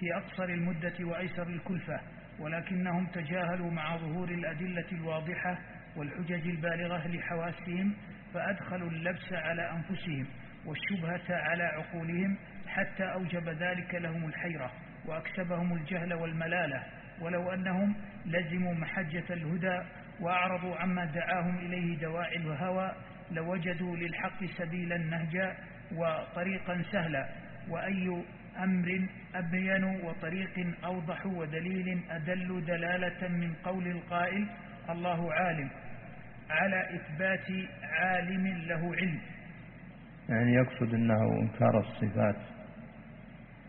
B: في أقصر المدة وأيسر الكلفة ولكنهم تجاهلوا مع ظهور الأدلة الواضحة والحجج البالغة لحواسهم فأدخلوا اللبس على أنفسهم والشبهة على عقولهم حتى أوجب ذلك لهم الحيرة وأكسبهم الجهل والملالة ولو أنهم لزموا محجة الهدى وأعرضوا عما دعاهم إليه دواعي الهوى لوجدوا للحق سبيلا نهجا وطريقا سهلا. وأي أمر أبين وطريق أوضح ودليل أدل دلالة من قول القائل الله عالم على إثبات عالم له علم.
C: يعني يقصد أنه إنكار الصفات.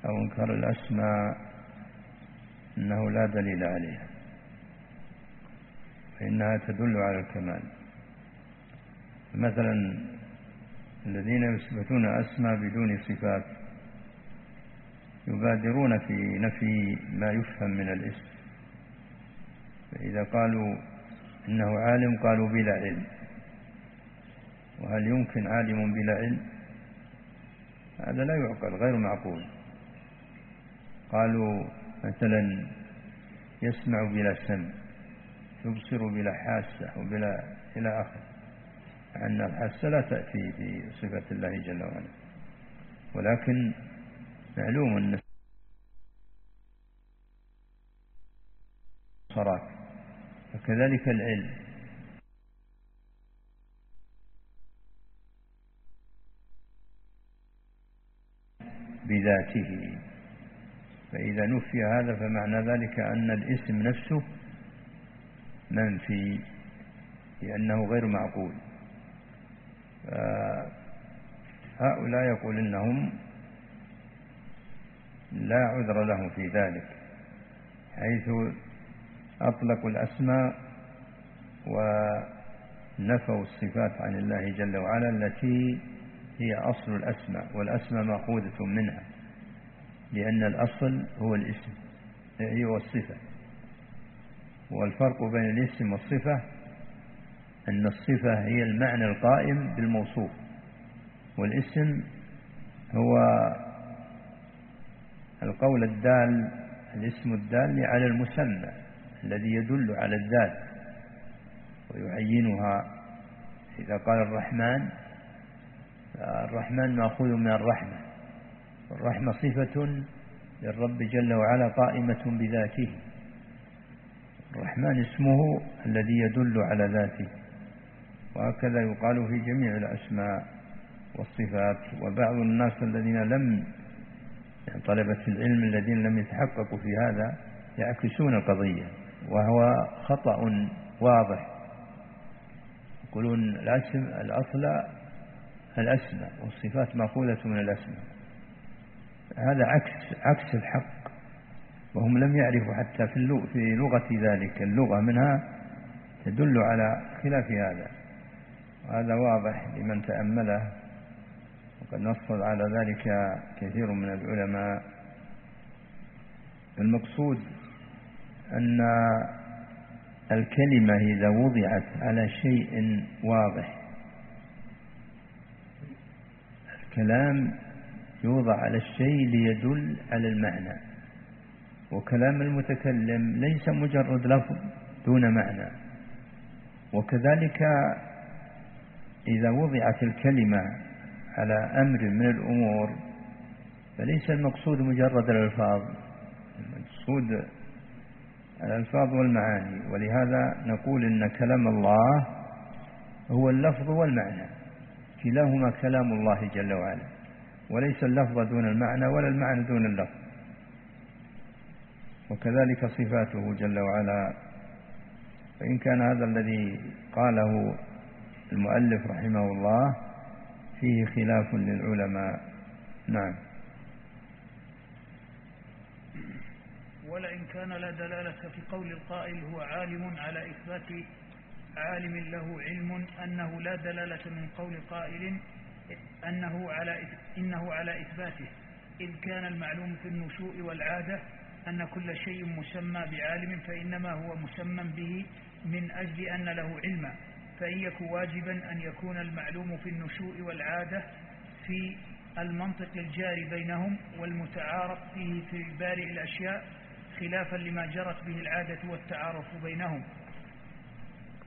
C: أو إنكار الأسماء أنه لا دليل عليها. فإنها تدل على الكمال. مثلا الذين يثبتون أسماء بدون صفات يبادرون في نفي ما يفهم من الاسم. فإذا قالوا إنه عالم قالوا بلا علم. وهل يمكن عالم بلا علم؟ هذا لا يعقل غير معقول. قالوا مثلا يسمع بلا سمع يبصر بلا حاسة وبلا إلى آخر أن الحاسة لا تأتي في صفة الله جل وعلا. ولكن معلوم أن الصراط فكذلك العلم. بذاته فإذا نفي هذا فمعنى ذلك أن الاسم نفسه منفي لأنه غير معقول. هؤلاء يقول إنهم لا عذر لهم في ذلك حيث أطلقوا الأسماء ونفوا الصفات عن الله جل وعلا التي هي أصل الأسماء والأسماء مأخوذة منها. لأن الأصل هو الاسم هو الصفة والفرق بين الاسم والصفة أن الصفة هي المعنى القائم بالموصوف والاسم هو القول الدال الاسم الدال على المسمى الذي يدل على الذات ويعينها. إذا قال الرحمن الرحمن مأخوذ من الرحمة. الرحمة صفة للرب جل وعلا قائمة بذاته. الرحمن اسمه الذي يدل على ذاته. وهكذا يقال في جميع الأسماء والصفات. وبعض الناس الذين لم يعني طلبة العلم الذين لم يتحققوا في هذا يعكسون القضية وهو خطأ واضح. يقولون الاسم الأصل الأسماء والصفات مأخوذة من الأسماء. هذا عكس عكس الحق. وهم لم يعرفوا حتى في في لغة ذلك اللغة منها تدل على خلاف هذا. وهذا واضح لمن تأمله. وقد نص على ذلك كثير من العلماء. المقصود أن الكلمة إذا وضعت على شيء واضح الكلام يوضع على الشيء ليدل على المعنى. وكلام المتكلم ليس مجرد لفظ دون معنى. وكذلك إذا وضعت الكلمة على أمر من الأمور فليس المقصود مجرد الألفاظ المقصود الألفاظ والمعاني. ولهذا نقول إن كلام الله هو اللفظ والمعنى كلاهما كلام الله جل وعلا. وليس اللفظ دون المعنى ولا المعنى دون اللفظ. وكذلك صفاته جل وعلا. فإن كان هذا الذي قاله المؤلف رحمه الله فيه خلاف للعلماء. نعم.
B: ولئن كان لا دلالة في قول القائل هو عالم على إثبات عالم له علم أنه لا دلالة من قول قائل أنه على إنه على إثباته إذ كان المعلوم في النشوء والعادة أن كل شيء مسمى بعالم فإنما هو مسمى به من أجل أن له علما فإن يكن واجبا أن يكون المعلوم في النشوء والعادة في المنطق الجاري بينهم والمتعارف فيه في بارئ الأشياء خلافا لما جرت به العادة والتعارف بينهم.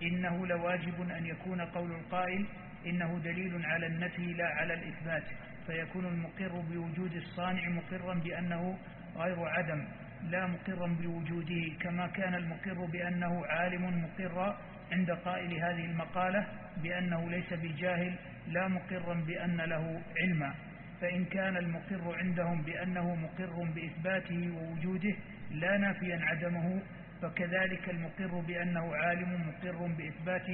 B: إنه لواجب أن يكون قول القائل إنه دليل على النفي لا على الإثبات فيكون المقر بوجود الصانع مقرا بأنه غير عدم لا مقرا بوجوده كما كان المقر بأنه عالم مقرا عند قائل هذه المقالة بأنه ليس بجاهل لا مقرا بأن له علما. فإن كان المقر عندهم بأنه مقر بإثباته ووجوده لا نافيا عدمه فكذلك المقر بأنه عالم مقر بإثبات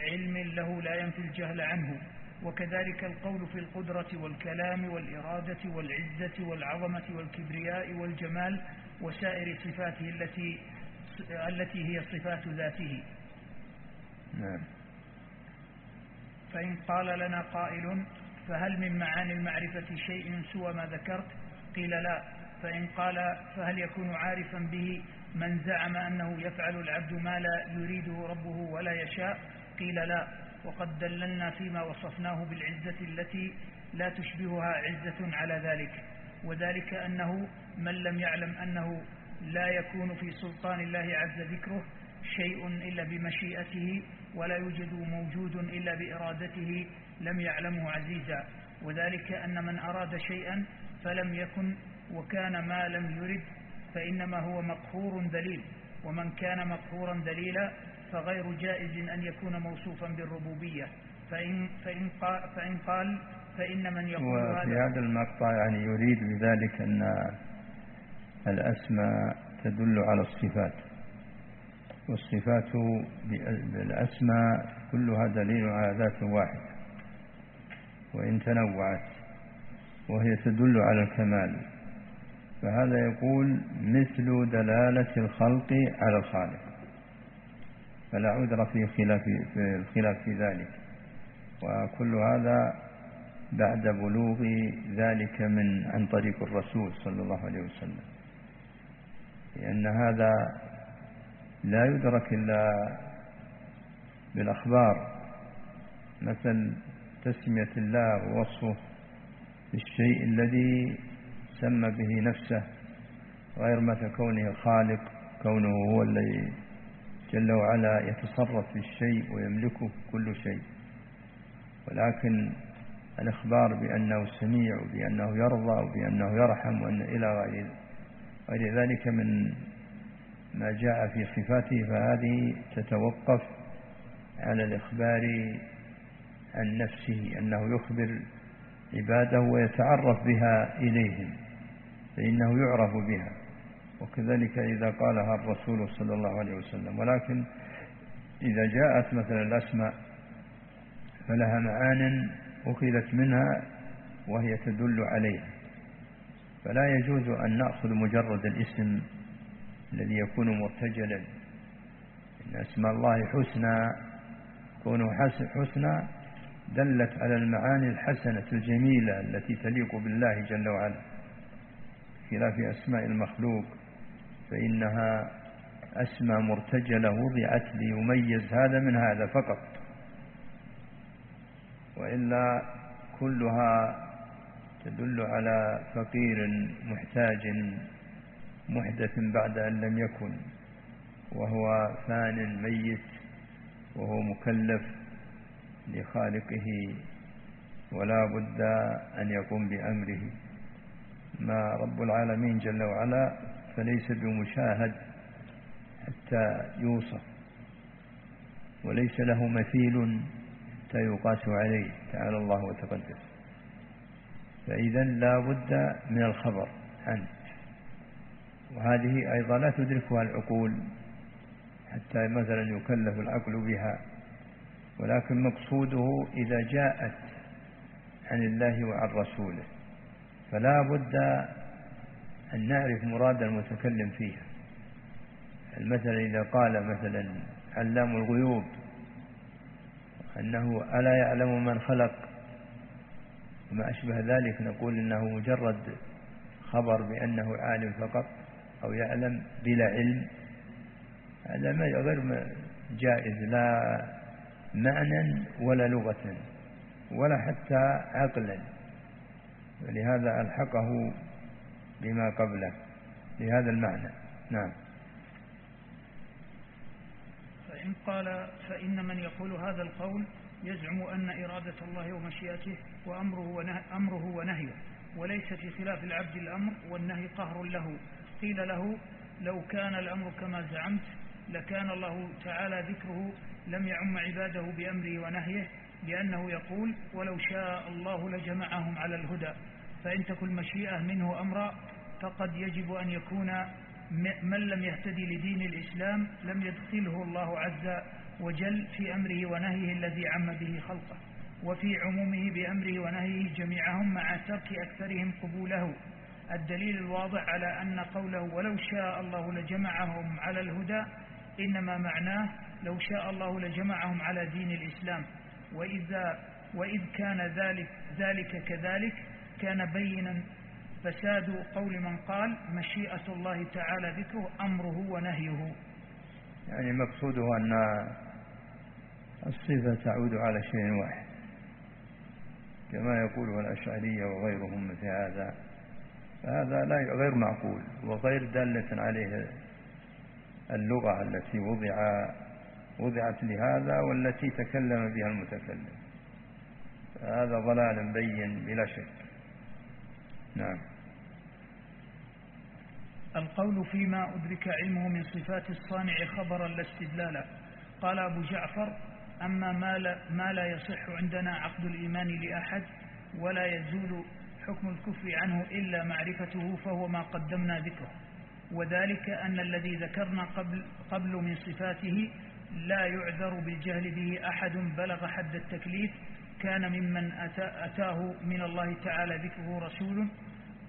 B: علم له لا ينفي الجهل عنه. وكذلك القول في القدرة والكلام والإرادة والعزة والعظمة والكبرياء والجمال وسائر صفاته التي التي هي صفات ذاته.
C: نعم.
B: فإن قال لنا قائل فهل من معاني المعرفة شيء سوى ما ذكرت؟ قيل لا. فإن قال فهل يكون عارفا به من زعم أنه يفعل العبد ما لا يريده ربه ولا يشاء؟ قيل لا وقد دللنا فيما وصفناه بالعزة التي لا تشبهها عزة على ذلك وذلك أنه من لم يعلم أنه لا يكون في سلطان الله عز ذكره شيء إلا بمشيئته ولا يوجد موجود إلا بإرادته لم يعلمه عزيزا وذلك أن من أراد شيئا فلم يكن وكان ما لم يرد فإنما هو مقهور دليل ومن كان مقهورا دليلا فغير جائز أن يكون موصوفا بالربوبية. فإن, فإن, قال, فإن قال فإن من يقول
C: وفي هذا المقطع يعني يريد بذلك أن الأسماء تدل على الصفات. والصفات بالأسماء كلها دليل على ذات واحد وإن تنوعت وهي تدل على الكمال. فهذا يقول مثل دلالة الخلق على الخالق. فلا عذر في خلاف في الخلاف في ذلك. وكل هذا بعد بلوغ ذلك من عن طريق الرسول صلى الله عليه وسلم. لأن هذا لا يدرك إلا بالأخبار. مثل تسمية الله ووصفه بالشيء الذي سمى به نفسه غير مثل كونه الخالق كونه هو الذي جل وعلا يتصرف في الشيء ويملكه كل شيء. ولكن الإخبار بأنه سميع وبأنه يرضى وبأنه يرحم وأن إلى غير ذلك من ما جاء في صفاته فهذه تتوقف على الإخبار عن نفسه أنه يخبر عباده ويتعرف بها إليهم فإنه يعرف بها. وكذلك إذا قالها الرسول صلى الله عليه وسلم. ولكن إذا جاءت مثلا الأسماء فلها معان أخذت منها وهي تدل عليها. فلا يجوز أن نأخذ مجرد الاسم الذي يكون مرتجلا. إن أسماء الله حسنى كونه حسنى دلت على المعاني الحسنة الجميلة التي تليق بالله جل وعلا. خلاف أسماء المخلوق. فإنها أسماء مرتجلة وضعت ليميز هذا من هذا فقط. وإلا كلها تدل على فقير محتاج محدث بعد أن لم يكن وهو فان ميت وهو مكلف لخالقه ولا بد أن يقوم بأمره. ما رب العالمين جل وعلا فليس بمشاهد حتى يوصف وليس له مثيل حتى يقاس عليه تعالى الله وتقدس. فإذا لا بد من الخبر عنه. وهذه أيضا لا تدركها العقول حتى مثلا يكلف العقل بها. ولكن مقصوده إذا جاءت عن الله وعن رسوله. فلا بد أن نعرف مراد المتكلم فيها. المثل إذا قال مثلا علام الغيوب أنه ألا يعلم من خلق. وما أشبه ذلك نقول إنه مجرد خبر بأنه عالم فقط أو يعلم بلا علم. هذا غير جائز لا معنى ولا لغة ولا حتى عقلا. ولهذا ألحقه بما قبله. لهذا المعنى. نعم.
B: فإن قال فإن من يقول هذا القول يزعم أن إرادة الله ومشيئته وأمره ونه أمره ونهيه وليس في خلاف العبد الأمر والنهي قهر له. قيل له لو كان الأمر كما زعمت لكان الله تعالى ذكره لم يعم عباده بأمره ونهيه لأنه يقول ولو شاء الله لجمعهم على الهدى. فإن تكن مشيئة منه أمرا فقد يجب أن يكون من لم يهتدي لدين الإسلام لم يدخله الله عز وجل في أمره ونهيه الذي عم به خلقه وفي عمومه بأمره ونهيه جميعهم مع ترك أكثرهم قبوله. الدليل الواضح على أن قوله ولو شاء الله لجمعهم على الهدى إنما معناه لو شاء الله لجمعهم على دين الإسلام وإذا وإذ كان ذلك ذلك كذلك كان بينا فساد قول من قال مشيئة الله تعالى ذكره أمره ونهيه.
C: يعني مقصوده أن الصفة تعود على شيء واحد كما يقوله الأشعرية وغيرهم مثل هذا. فهذا لا غير معقول وغير دالة عليه اللغة التي وضع وضعت لهذا والتي تكلم بها المتكلم. هذا ضلال بين بلا شك. نعم.
B: القول فيما أدرك علمه من صفات الصانع خبرا لا استدلالا قال أبو جعفر أما ما لا, ما لا يصح عندنا عقد الإيمان لأحد ولا يزول حكم الكفر عنه إلا معرفته فهو ما قدمنا ذكره. وذلك أن الذي ذكرنا قبل, قبل من صفاته لا يعذر بالجهل به أحد بلغ حد التكليف. كان ممن أتاه من الله تعالى ذكره رسول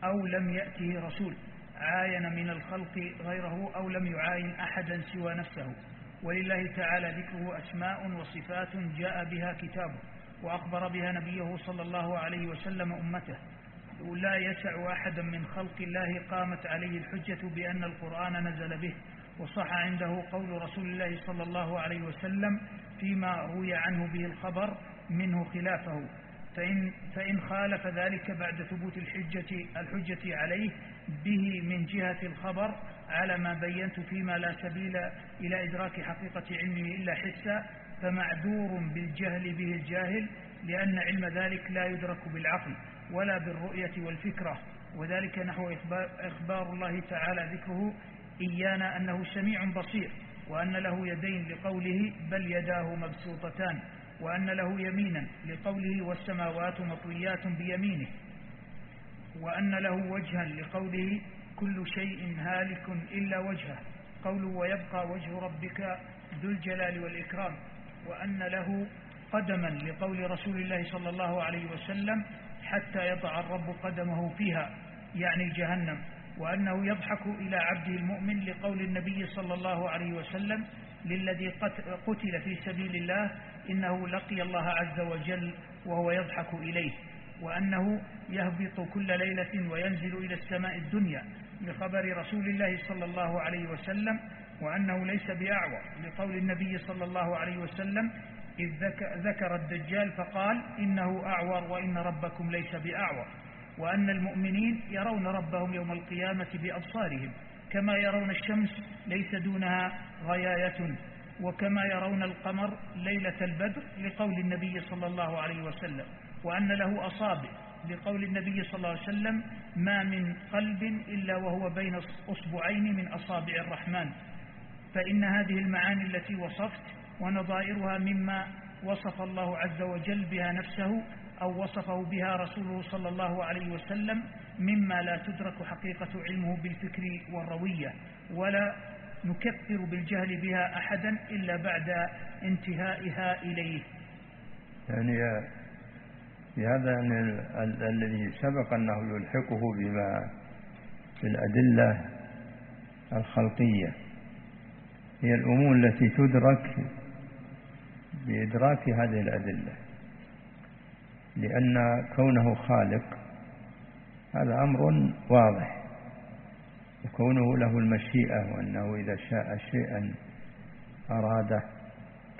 B: أو لم يأته رسول. عاين من الخلق غيره أو لم يعاين أحدا سوى نفسه. ولله تعالى ذكره أسماء وصفات جاء بها كتابه وأخبر بها نبيه صلى الله عليه وسلم أمته. لا يسع أحدا من خلق الله قامت عليه الحجة بأن القرآن نزل به. وصح عنده قول رسول الله صلى الله عليه وسلم فيما روي عنه به الخبر منه خلافه. فإن, فإن خالف ذلك بعد ثبوت الحجة, الحجة عليه به من جهة الخبر على ما بينت فيما لا سبيل إلى إدراك حقيقة علمه إلا حسا فمعذور بالجهل به الجاهل لأن علم ذلك لا يدرك بالعقل ولا بالرؤية والفكرة. وذلك نحو إخبار الله تعالى ذكره إيانا أنه سميع بصير وأن له يدين لقوله بل يداه مبسوطتان. وأن له يمينا لقوله والسماوات مطويات بيمينه وأن له وجها لقوله كل شيء هالك إلا وجهه قوله ويبقى وجه ربك ذو الجلال والإكرام وأن له قدما لقول رسول الله صلى الله عليه وسلم حتى يضع الرب قدمه فيها يعني جهنم وأنه يضحك إلى عبده المؤمن لقول النبي صلى الله عليه وسلم للذي قتل في سبيل الله إنه لقي الله عز وجل وهو يضحك إليه وأنه يهبط كل ليلة وينزل إلى السماء الدنيا لخبر رسول الله صلى الله عليه وسلم وأنه ليس بأعور لقول النبي صلى الله عليه وسلم إذ ذكر الدجال فقال إنه أعور وإن ربكم ليس بأعور وأن المؤمنين يرون ربهم يوم القيامة بأبصارهم كما يرون الشمس ليس دونها غياية وكما يرون القمر ليلة البدر لقول النبي صلى الله عليه وسلم وأن له أصابع لقول النبي صلى الله عليه وسلم ما من قلب إلا وهو بين أصبعين من أصابع الرحمن. فإن هذه المعاني التي وصفت ونظائرها مما وصف الله عز وجل بها نفسه أو وصفه بها رسوله صلى الله عليه وسلم مما لا تدرك حقيقة علمه بالفكر والروية ولا نكفر بالجهل بها أحدا إلا بعد انتهائها إليه.
C: يعني هذا الذي سبق أنه يلحقه بما في الأدلة الخلقية هي الأمور التي تدرك بإدراك هذه الأدلة. لأن كونه خالق هذا أمر واضح. وكونه له المشيئة وأنه إذا شاء شيئا أراده.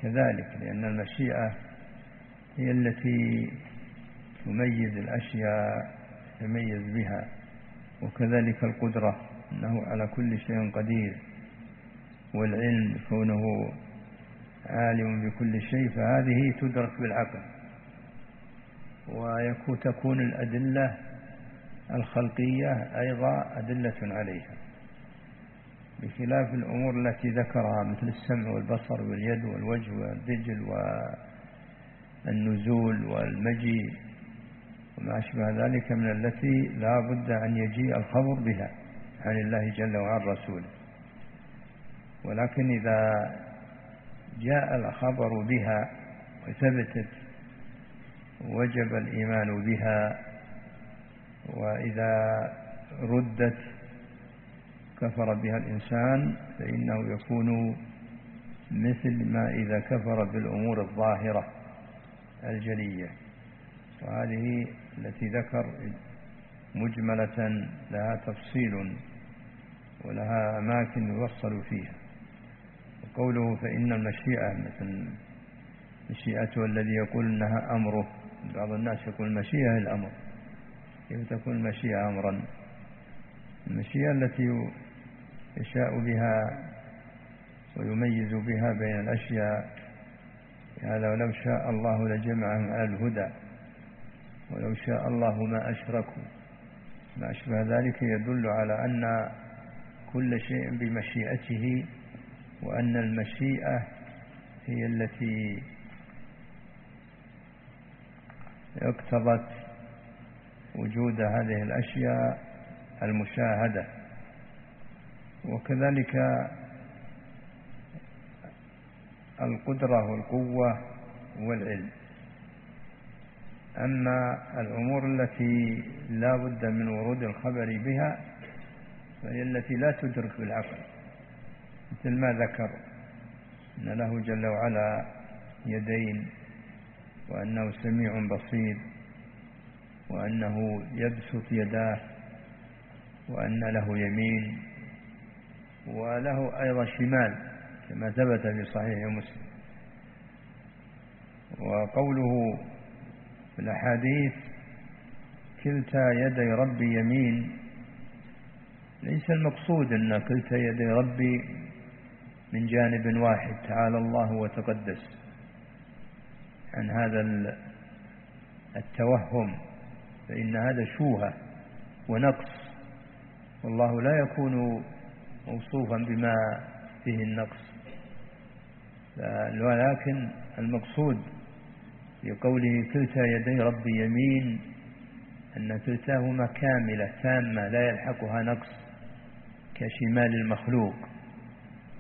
C: كذلك لأن المشيئة هي التي تميز الأشياء تميز بها وكذلك القدرة أنه على كل شيء قدير. والعلم كونه عالم بكل شيء فهذه تدرك بالعقل. وتكون الأدلة الخلقية أيضا أدلة عليها بخلاف الأمور التي ذكرها مثل السمع والبصر واليد والوجه والرجل النزول والمجيء وما أشبه ذلك من التي لا بد أن يجيء الخبر بها عن الله جل وعلا رسوله. ولكن إذا جاء الخبر بها وثبتت وجب الإيمان بها وإذا ردت كفر بها الإنسان فإنه يكون مثل ما إذا كفر بالأمور الظاهرة الجلية. وهذه التي ذكر مجملة لها تفصيل ولها أماكن يوصل فيها. وقوله فإن المشيئة مثل مشيئته الذي يقول إنها أمره بعض الناس يقول المشيئة الأمر. كيف تكون المشيئة أمرا. المشيئة التي يشاء بها ويميز بها بين الأشياء هذا ولو شاء الله لجمعهم على الهدى ولو شاء الله ما أشركوا. ما أشبه ذلك يدل على أن كل شيء بمشيئته وأن المشيئة هي التي اقتضت وجود هذه الأشياء المشاهدة. وكذلك القدرة والقوة والعلم. أما الأمور التي لا بد من ورود الخبر بها فهي التي لا تدرك بالعقل. مثل ما ذكر أن له جل وعلا يدين وأنه سميع بصير. وأنه يبسط يداه وأن له يمين وله أيضا شمال كما ثبت في صحيح مسلم. وقوله في الأحاديث كلتا يدي ربي يمين ليس المقصود أن كلتا يدي ربي من جانب واحد تعالى الله وتقدس. عن هذا التوهم فإن هذا شوهة ونقص والله لا يكون موصوفا بما فيه النقص. ولكن المقصود في قوله كلتا يدي ربي يمين أن كلتاهما كاملة تامة لا يلحقها نقص كشمال المخلوق.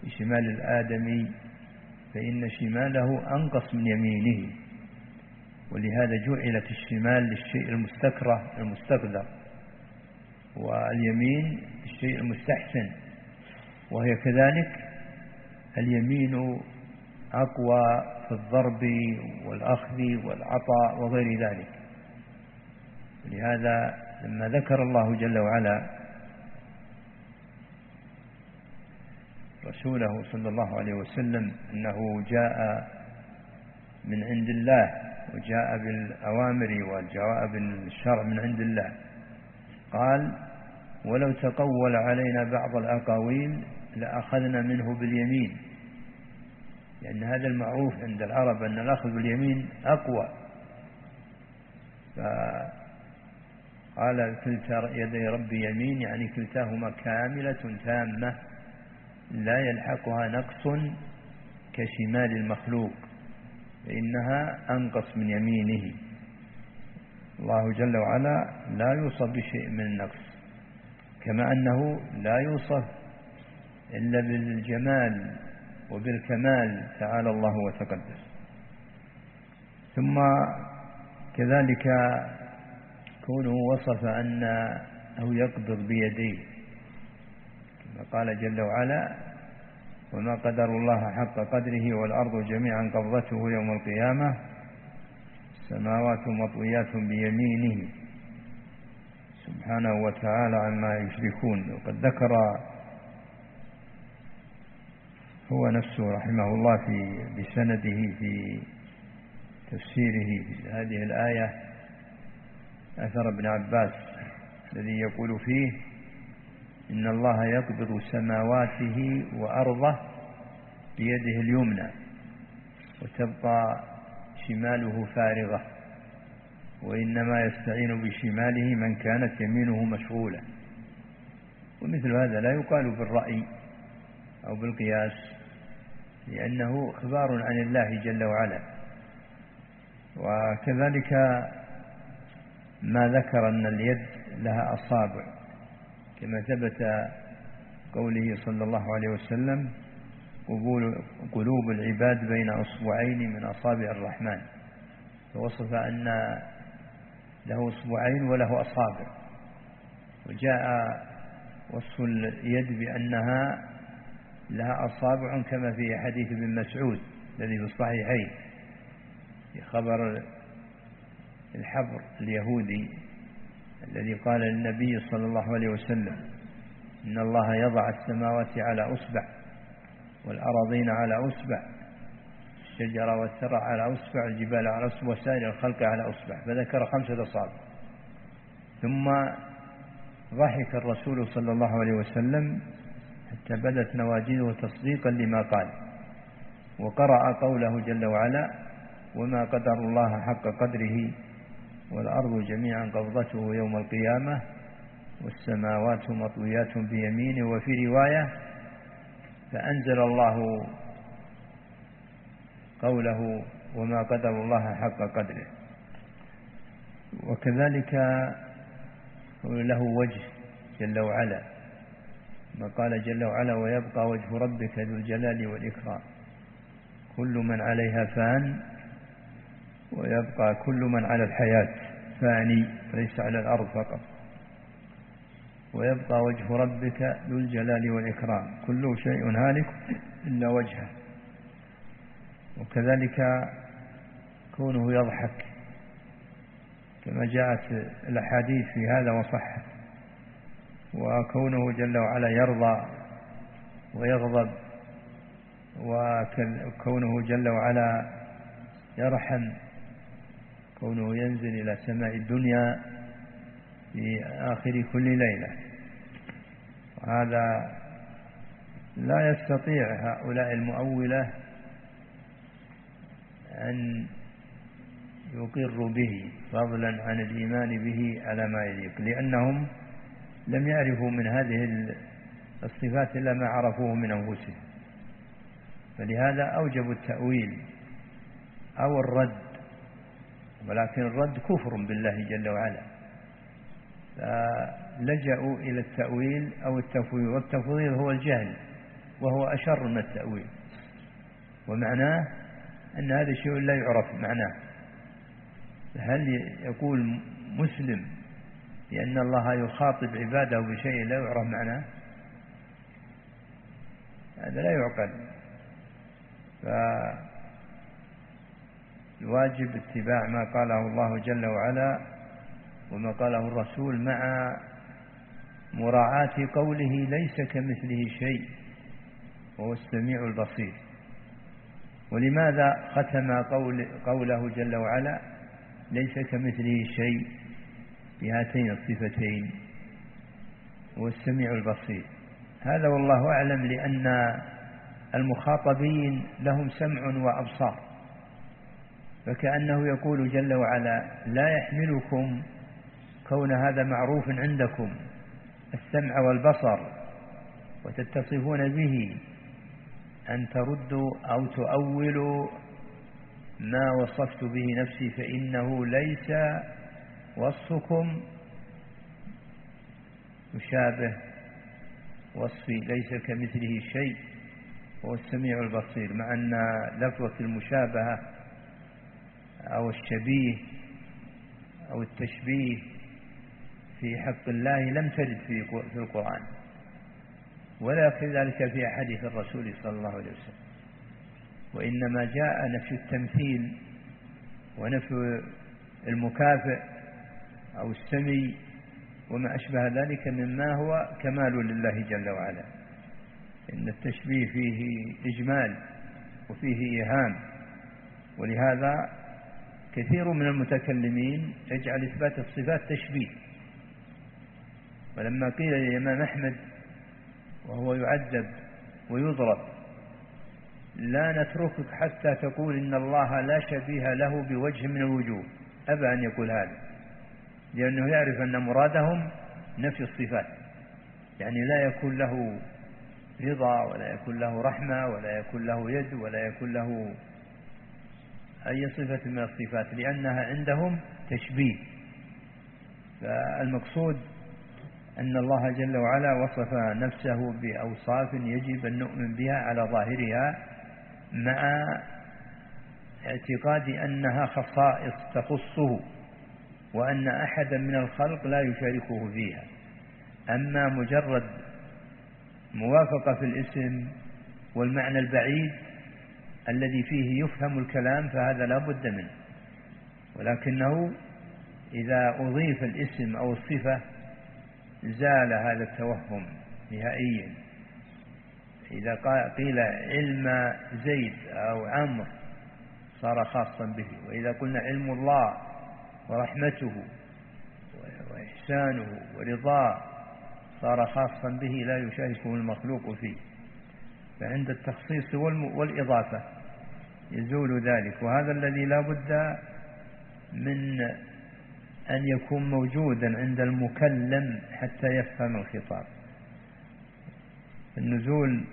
C: بشمال الآدمي فإن شماله أنقص من يمينه. ولهذا جعلت الشمال للشيء المستكره المستقدر واليمين الشيء المستحسن وهي كذلك اليمين أقوى في الضرب والأخذ والعطاء وغير ذلك. لهذا لما ذكر الله جل وعلا رسوله صلى الله عليه وسلم أنه جاء من عند الله وجاء بالأوامر وجاء بالشرع من عند الله. قال ولو تقول علينا بعض الأقاويل لأخذنا منه باليمين. لأن هذا المعروف عند العرب أن الأخذ باليمين أقوى. فقال كلتا يدي ربي يمين. يعني كلتاهما كاملة تامة لا يلحقها نقص كشمال المخلوق. فإنها أنقص من يمينه. الله جل وعلا لا يوصف بشيء من النقص كما أنه لا يوصف إلا بالجمال وبالكمال تعالى الله وتقدس. ثم كذلك كونه وصف أنه يقبض بيديه كما قال جل وعلا وما قدر الله حق قدره والأرض جميعا قبضته يوم القيامة. السماوات مطويات بيمينه. سبحانه وتعالى عما يشركون. وقد ذكر هو نفسه رحمه الله في بسنده في تفسيره في هذه الآية. أثر ابن عباس الذي يقول فيه إن الله يقبض سماواته وأرضه بيده اليمنى وتبقى شماله فارغة وإنما يستعين بشماله من كانت يمينه مشغولة. ومثل هذا لا يقال بالرأي أو بالقياس لأنه إخبار عن الله جل وعلا. وكذلك ما ذكر أن اليد لها أصابع. كما ثبت قوله صلى الله عليه وسلم قلوب العباد بين أصبعين من أصابع الرحمن. فوصف أن له أصبعين وله أصابع. وجاء وصف اليد بأنها لها أصابع كما في حديث ابن مسعود الذي في الصحيحين. في خبر الحبر اليهودي الذي قال للنبي صلى الله عليه وسلم إن الله يضع السماوات على أصبع والأراضين على أصبع الشجر والثرى على أصبع الجبال على أصبع وسائر الخلق على أصبع فذكر خمسة أصابع. ثم ضحك الرسول صلى الله عليه وسلم حتى بدت نواجذه تصديقا لما قال وقرأ قوله جل وعلا وما قدر الله حق قدره والأرض جميعا قبضته يوم القيامة والسماوات مطويات بيمينه. وفي رواية فأنزل الله قوله وما قدر الله حق قدره. وكذلك له وجه جل وعلا. ما قال جل وعلا ويبقى وجه ربك ذو الجلال والإكرام. كل من عليها فان ويبقى كل من على الحياة فاني ليس على الأرض فقط. ويبقى وجه ربك ذو الجلال والإكرام. كل شيء هالك إلا وجهه. وكذلك كونه يضحك كما جاءت الأحاديث في هذا وصحت وكونه جل وعلا يرضى ويغضب. وكونه جل وعلا يرحم كونه ينزل إلى سماء الدنيا في آخر كل ليلة. وهذا لا يستطيع هؤلاء المؤولة أن يقروا به فضلا عن الإيمان به على ما يليق لأنهم لم يعرفوا من هذه الصفات إلا ما عرفوه من أنفسهم. فلهذا أوجبوا التأويل أو الرد ولكن الرد كفر بالله جل وعلا. فلجأوا إلى التأويل أو التفويض والتفويض هو الجهل وهو أشر من التأويل. ومعناه أن هذا شيء لا يعرف معناه. هل يقول مسلم بأن الله يخاطب عباده بشيء لا يعرف معناه؟ هذا لا يعقل. فالواجب اتباع ما قاله الله جل وعلا وما قاله الرسول مع مراعاة قوله ليس كمثله شيء وهو السميع البصير. ولماذا ختم قول قوله جل وعلا ليس كمثله شيء بهاتين الصفتين؟ هو السميع البصير. هذا والله أعلم لأن المخاطبين لهم سمع وأبصار. فكأنه يقول جل وعلا لا يحملكم كون هذا معروف عندكم السمع والبصر وتتصفون به أن تردوا أو تؤولوا ما وصفت به نفسي فإنه ليس وصفكم. يشابه وصفي ليس كمثله شيء هو السميع البصير مع أن لفظة المشابهة أو الشبيه أو التشبيه في حق الله لم ترد في القرآن. ولا كذلك في حديث الرسول صلى الله عليه وسلم. وإنما جاء نفي التمثيل ونفي المكافئ أو السمي وما أشبه ذلك مما هو كمال لله جل وعلا. إن التشبيه فيه إجمال وفيه إيهام. ولهذا كثير من المتكلمين يجعل إثبات الصفات تشبيه. ولما قيل للإمام أحمد وهو يعذب ويضرب لا نتركك حتى تقول إن الله لا شبيه له بوجه من الوجوه. أبى أن يقول هذا لأنه يعرف أن مرادهم نفي الصفات. يعني لا يكون له رضا ولا يكون له رحمة ولا يكون له يد ولا يكون له أي صفة من الصفات لأنها عندهم تشبيه. فالمقصود أن الله جل وعلا وصف نفسه بأوصاف يجب أن نؤمن بها على ظاهرها مع اعتقاد أنها خصائص تخصه وأن أحدا من الخلق لا يشاركه فيها. أما مجرد موافقة في الاسم والمعنى البعيد الذي فيه يفهم الكلام فهذا لا بد منه. ولكنه إذا أضيف الاسم أو الصفة زال هذا التوهم نهائيا. إذا قيل علم زيد أو عمرو صار خاصا به. وإذا قلنا علم الله ورحمته وإحسانه ورضاه صار خاصا به لا يشاركه المخلوق فيه. فعند التخصيص والإضافة يزول ذلك. وهذا الذي لا بد من أن يكون موجودا عند المكلم حتى يفهم الخطاب. النزول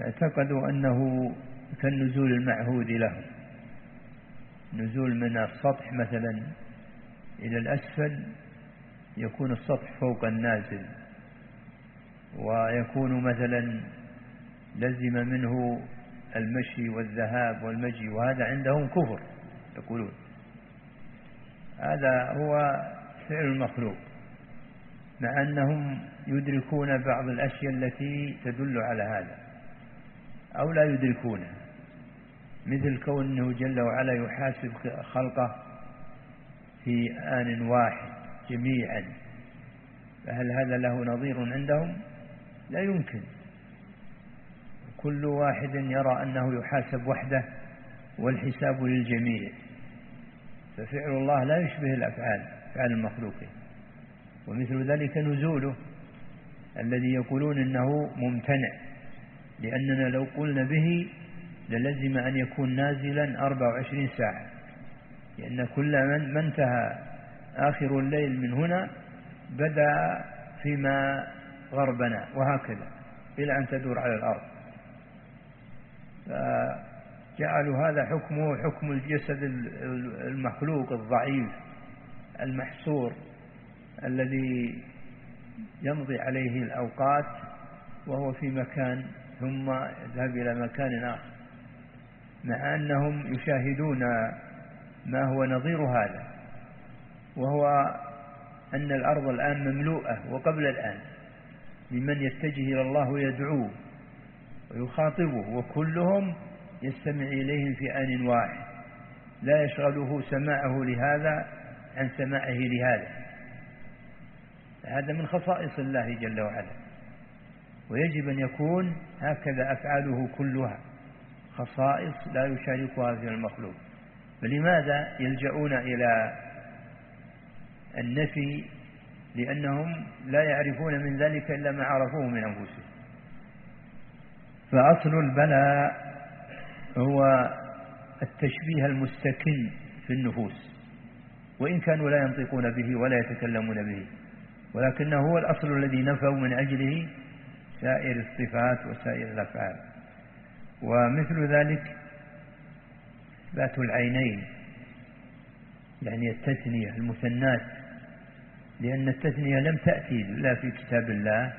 C: اعتقدوا أنه كالنزول المعهود له. نزول من السطح مثلا إلى الأسفل يكون السطح فوق النازل ويكون مثلا لزم منه المشي والذهاب والمجي وهذا عندهم كفر يقولون. هذا هو فعل المخلوق مع أنهم يدركون بعض الأشياء التي تدل على هذا أو لا يدركونها مثل كونه جل وعلا يحاسب خلقه في آن واحد جميعا فهل هذا له نظير عندهم؟ لا يمكن. كل واحد يرى أنه يحاسب وحده والحساب للجميع. ففعل الله لا يشبه الأفعال فعل المخلوقين ومثل ذلك نزوله الذي يقولون إنه ممتنع لأننا لو قلنا به للزم أن يكون نازلا 24 ساعة. لأن كل من ما انتهى آخر الليل من هنا بدأ فيما غربنا وهكذا. إلى أن تدور على الأرض. فجعلوا هذا حكمه حكم الجسد المخلوق الضعيف المحصور الذي يمضي عليه الأوقات وهو في مكان ثم يذهب إلى مكان آخر. مع أنهم يشاهدون ما هو نظير هذا وهو أن الأرض الآن مملوءة وقبل الآن لمن يتجه إلى الله ويدعوه. ويخاطبه وكلهم يستمع إليهم في آن واحد. لا يشغله سماعه لهذا عن سماعه لهذا. هذا من خصائص الله جل وعلا. ويجب أن يكون هكذا أفعاله كلها. خصائص لا يشاركها في المخلوق. فلماذا يلجؤون إلى النفي؟ لأنهم لا يعرفون من ذلك إلا ما عرفوه من أنفسهم. فأصل البلاء هو التشبيه المستكن في النفوس وإن كانوا لا ينطقون به ولا يتكلمون به ولكنه هو الأصل الذي نفوا من أجله سائر الصفات وسائر الأفعال. ومثل ذلك إثبات العينين يعني التثنية المثنات لأن التثنية لم تأتي لا في كتاب الله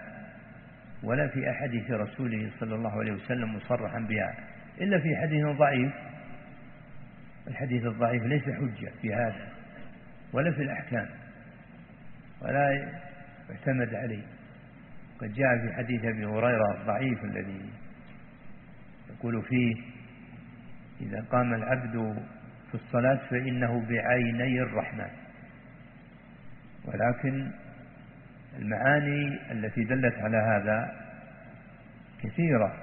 C: ولا في أحاديث رسوله صلى الله عليه وسلم مصرحا بها إلا في حديث ضعيف. الحديث الضعيف ليس حجة في هذا ولا في الأحكام ولا يعتمد عليه. قد جاء في حديث أبي هريرة الضعيف الذي يقول فيه إذا قام العبد في الصلاة فإنه بعيني الرحمن ولكن المعاني التي دلت على هذا كثيرة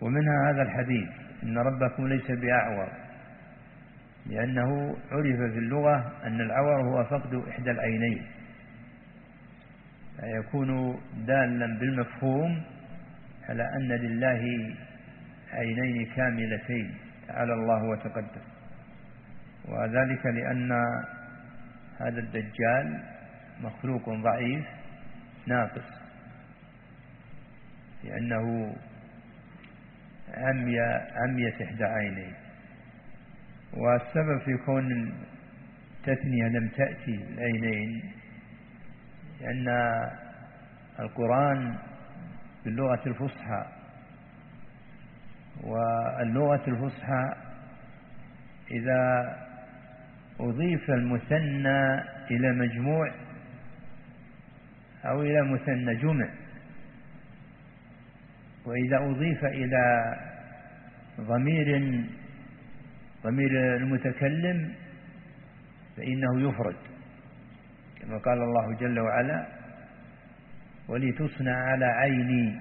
C: ومنها هذا الحديث إن ربكم ليس بأعور لأنه عرف في اللغة أن العور هو فقد إحدى العينين فيكون دالا بالمفهوم على أن لله عينين كاملتين تعالى الله وتقدم. وذلك لأن هذا الدجال مخلوق ضعيف ناقص لأنه عمي عمية إحدى عينيه والسبب في كون التثنية لم تأتي العينين لأن القرآن باللغة الفصحى واللغة الفصحى إذا أضيف المثنى إلى مجموع أو إلى مثنى جمع. وإذا أضيف إلى ضمير ضمير المتكلم فإنه يفرد كما قال الله جل وعلا ولتصنع على عيني.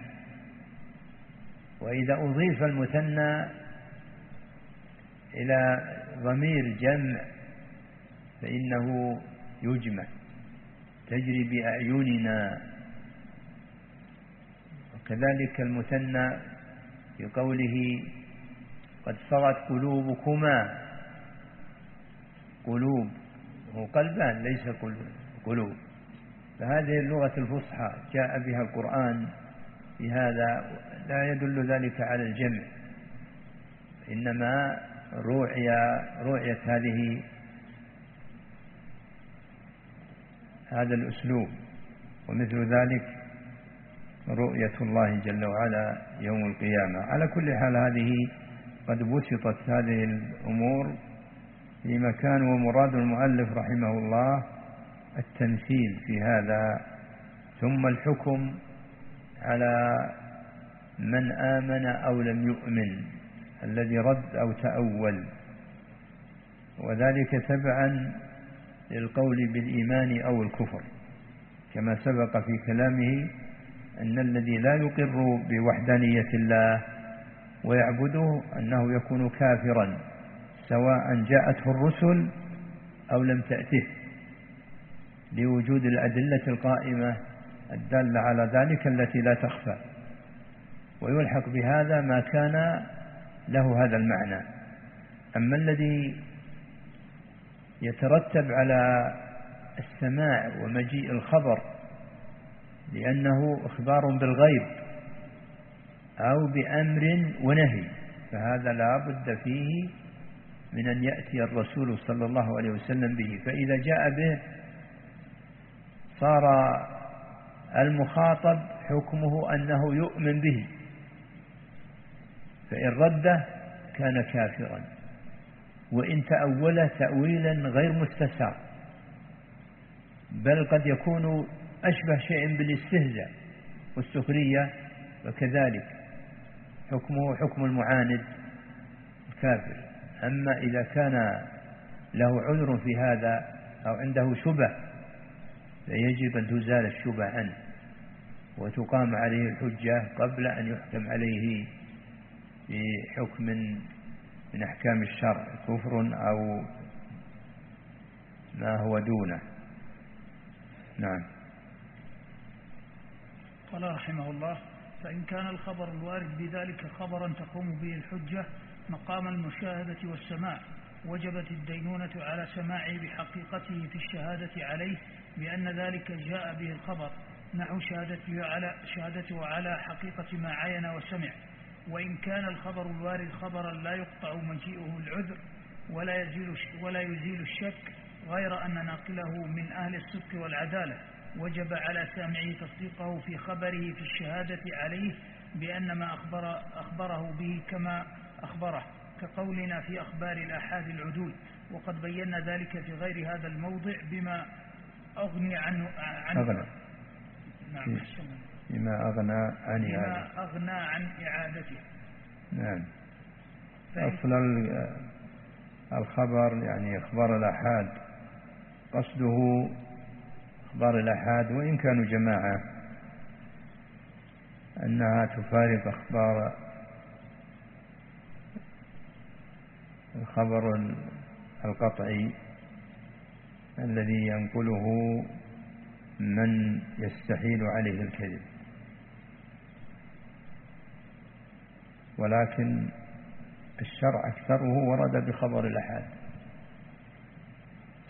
C: وإذا أضيف المثنى إلى ضمير جمع فإنه يجمع. تجري بأعيننا. وكذلك المثنى في قوله قد صغت قلوبكما. قلوب هو قلبان ليس قلوب فهذه اللغة الفصحى جاء بها القرآن بهذا لا يدل ذلك على الجمع. إنما رؤية رؤية هذه هذا الأسلوب ومثل ذلك رؤية الله جل وعلا يوم القيامة. على كل حال هذه قد بسطت هذه الأمور في مكان ومراد المؤلف رحمه الله التمثيل في هذا. ثم الحكم على من آمن أو لم يؤمن الذي رد أو تأول. وذلك تبعا للقول بالإيمان أو الكفر. كما سبق في كلامه أن الذي لا يقر بوحدانية الله ويعبده أنه يكون كافرا سواء جاءته الرسل أو لم تأته. لوجود الأدلة القائمة الدالة على ذلك التي لا تخفى. ويلحق بهذا ما كان له هذا المعنى. أما الذي يترتب على السماع ومجيء الخبر لأنه إخبار بالغيب أو بأمر ونهي فهذا لا بد فيه من أن يأتي الرسول صلى الله عليه وسلم به. فإذا جاء به صار المخاطب حكمه أنه يؤمن به فإن رده كان كافرا. وإن تأوله تأويلا غير مستساغ بل قد يكون أشبه شيء بالاستهزاء والسخرية وكذلك حكمه حكم المعاند الكافر. أما إذا كان له عذر في هذا أو عنده شبه فيجب أن تزال الشبه عنه وتقام عليه الحجة قبل أن يحكم عليه بحكم من أحكام الشرع كفر أو ما هو دونه. نعم.
B: قال رحمه الله فإن كان الخبر الوارد بذلك خبرا تقوم به الحجة مقام المشاهدة والسماع وجبت الدينونة على سماعه بحقيقته في الشهادة عليه بأن ذلك جاء به الخبر. نحو شهادته على, شهادته على حقيقة ما عين وسمع. وإن كان الخبر الوارد خبرا لا يقطع مجيئه العذر ولا يزيل, ولا يزيل الشك غير أن ناقله من أهل الصدق والعدالة. وجب على سامعه تصديقه في خبره في الشهادة عليه بأن ما أخبر أخبره به كما أخبره كقولنا في أخبار الآحاد العدول. وقد بينا ذلك في غير هذا الموضع بما أغني عنه عنه.
C: أغنى نعم. بما أغنى عن
B: بما أغنى عن إعادته.
C: نعم. أصل الخبر يعني إخبار الآحاد. قصده أخبار الأحاد وإن كانوا جماعة. أنها تفارق أخبار الخبر القطعي الذي ينقله من يستحيل عليه الكذب. ولكن الشرع أكثره ورد بخبر الأحاد.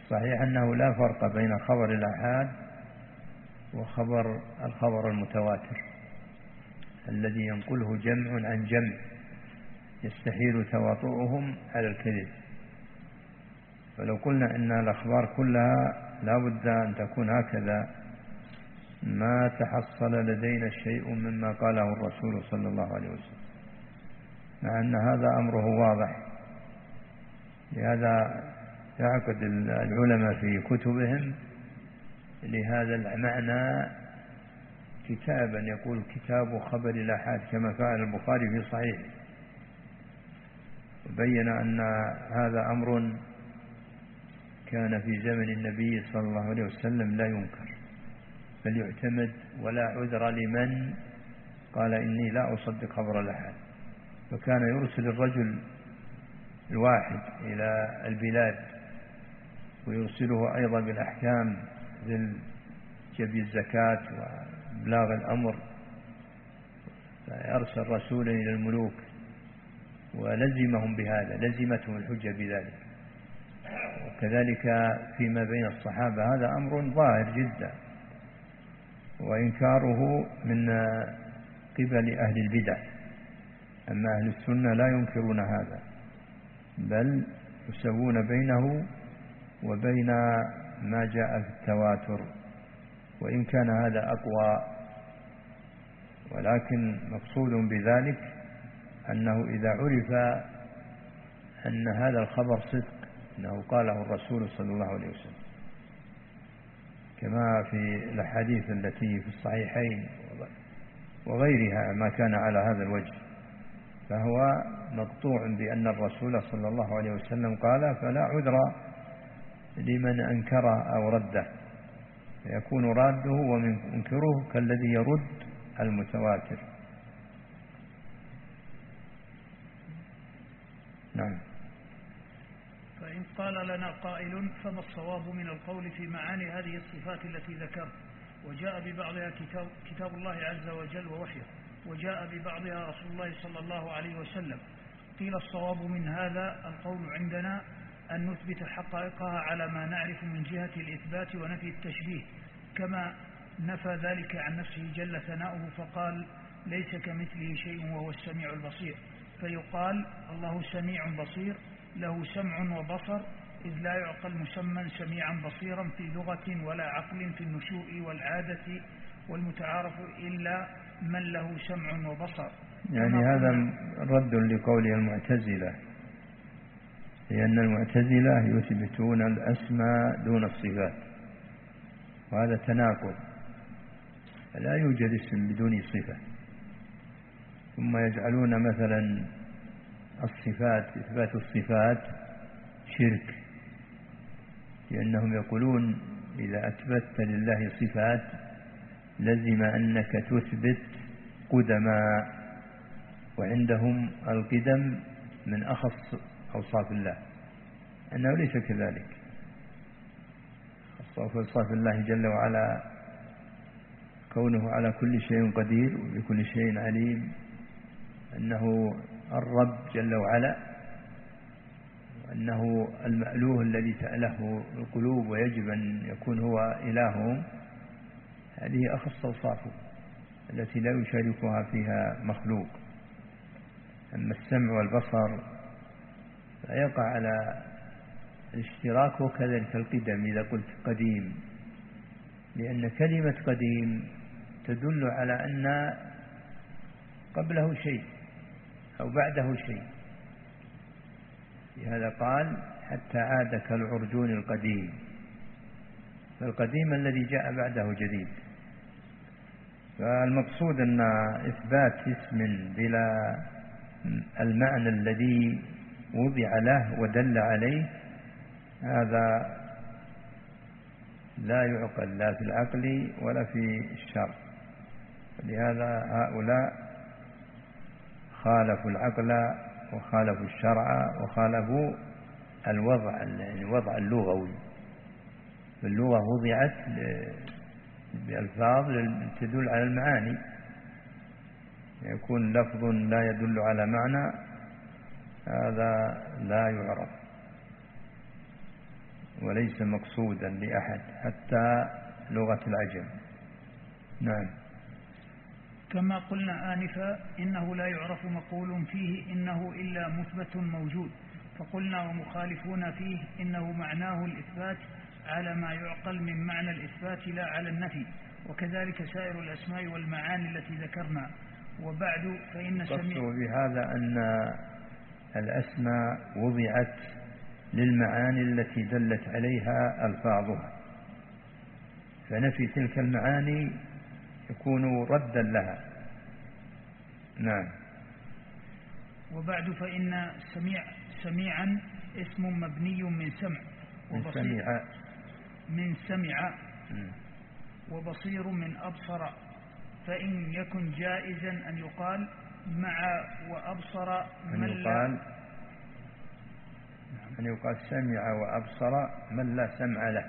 C: صحيح أنه لا فرق بين خبر الأحاد وخبر الخبر المتواتر الذي ينقله جمع عن جمع يستحيل تواطؤهم على الكذب. ولو قلنا إن الأخبار كلها لا بد أن تكون هكذا ما تحصل لدينا شيء مما قاله الرسول صلى الله عليه وسلم. مع أن هذا أمره واضح. لهذا يعقد العلماء في كتبهم لهذا المعنى كتابا. يقول كتاب خبر الآحاد كما فعل البخاري في صحيحه وبين أن هذا أمر كان في زمن النبي صلى الله عليه وسلم لا ينكر بل يعتمد ولا عذر لمن قال إني لا أصدق خبر الأحد وكان يرسل الرجل الواحد إلى البلاد ويرسله أيضا بالأحكام مثل جبي الزكاة وإبلاغ الأمر. فأرسل رسولا إلى الملوك ولزمهم بهذا لزمتهم الحجة بذلك. وكذلك فيما بين الصحابة هذا أمر ظاهر جدا. وإنكاره من قبل أهل البدع. أما أهل السنة لا ينكرون هذا بل يسوون بينه وبين ما جاء في التواتر وإن كان هذا أقوى. ولكن مقصود بذلك أنه إذا عرف أن هذا الخبر صدق أنه قاله الرسول صلى الله عليه وسلم. كما في الأحاديث التي في الصحيحين وغيرها ما كان على هذا الوجه. فهو مقطوع بأن الرسول صلى الله عليه وسلم قال فلا عذر لمن أنكره أو رده فيكون راده ومنكره كالذي يرد المتواتر. نعم.
B: فإن قال لنا قائل فما الصواب من القول في معاني هذه الصفات التي ذكرت؟ وجاء ببعضها كتاب, كتاب الله عز وجل ووحيه. وجاء ببعضها رسول الله صلى الله عليه وسلم. قيل الصواب من هذا القول عندنا أن نثبت حقائقها على ما نعرف من جهة الإثبات ونفي التشبيه كما نفى ذلك عن نفسه جل ثناؤه فقال ليس كمثله شيء وهو السميع البصير فيقال الله سميع بصير له سمع وبصر إذ لا يعقل مسمى سميعا بصيرا في لغة ولا عقل في النشوء والعادة والمتعارف إلا من له سمع وبصر.
C: يعني هذا رد لقول المعتزلة لأن المعتزلة يثبتون الأسماء دون الصفات وهذا تناقض. لا يوجد اسم بدون صفة. ثم يجعلون مثلا الصفات إثبات الصفات شرك لأنهم يقولون إذا أثبتت لله صفات لزم أنك تثبت قدما وعندهم القدم من أخص أوصاف الله أنه ليس كذلك. أوصاف الله جل وعلا كونه على كل شيء قدير وبكل شيء عليم أنه الرب جل وعلا وأنه المألوه الذي تأله القلوب ويجب أن يكون هو إلههم هذه أخص أوصافه. التي لا يشاركها فيها مخلوق. أما السمع والبصر فيقع على الاشتراك وكذلك القدم إذا قلت قديم لأن كلمة قديم تدل على أن قبله شيء أو بعده شيء. لهذا قال حتى عاد كالعرجون القديم فالقديم الذي جاء بعده جديد. فالمقصود أن إثبات اسم بلا المعنى الذي وضع له ودل عليه هذا لا يعقل لا في العقل ولا في الشرع. لهذا هؤلاء خالفوا العقل وخالفوا الشرع وخالفوا الوضع يعني الوضع اللغوي. اللغة وضعت بألفاظ تدل على المعاني. يكون لفظ لا يدل على معنى هذا لا يعرف. وليس مقصودا لأحد حتى لغة العجم. نعم.
B: كما قلنا آنفا إنه لا يعرف مقول فيه إنه إلا مثبت موجود. فقلنا ومخالفون فيه إنه معناه الإثبات على ما يعقل من معنى الإثبات لا على النفي وكذلك سائر الأسماء والمعاني التي ذكرنا. وبعد فإن
C: سميع بهذا أن الأسماء وضعت للمعاني التي دلت عليها ألفاظها. فنفي تلك المعاني يكون ردا لها. نعم.
B: وبعد فإن سميع سميعا اسم مبني من سمع
C: من سمع
B: من سمع وبصير من أبصر فإن يكن جائزا أن يقال مع وأبصر
C: من أن يقال أن يقال سمع وأبصر من لا سمع له.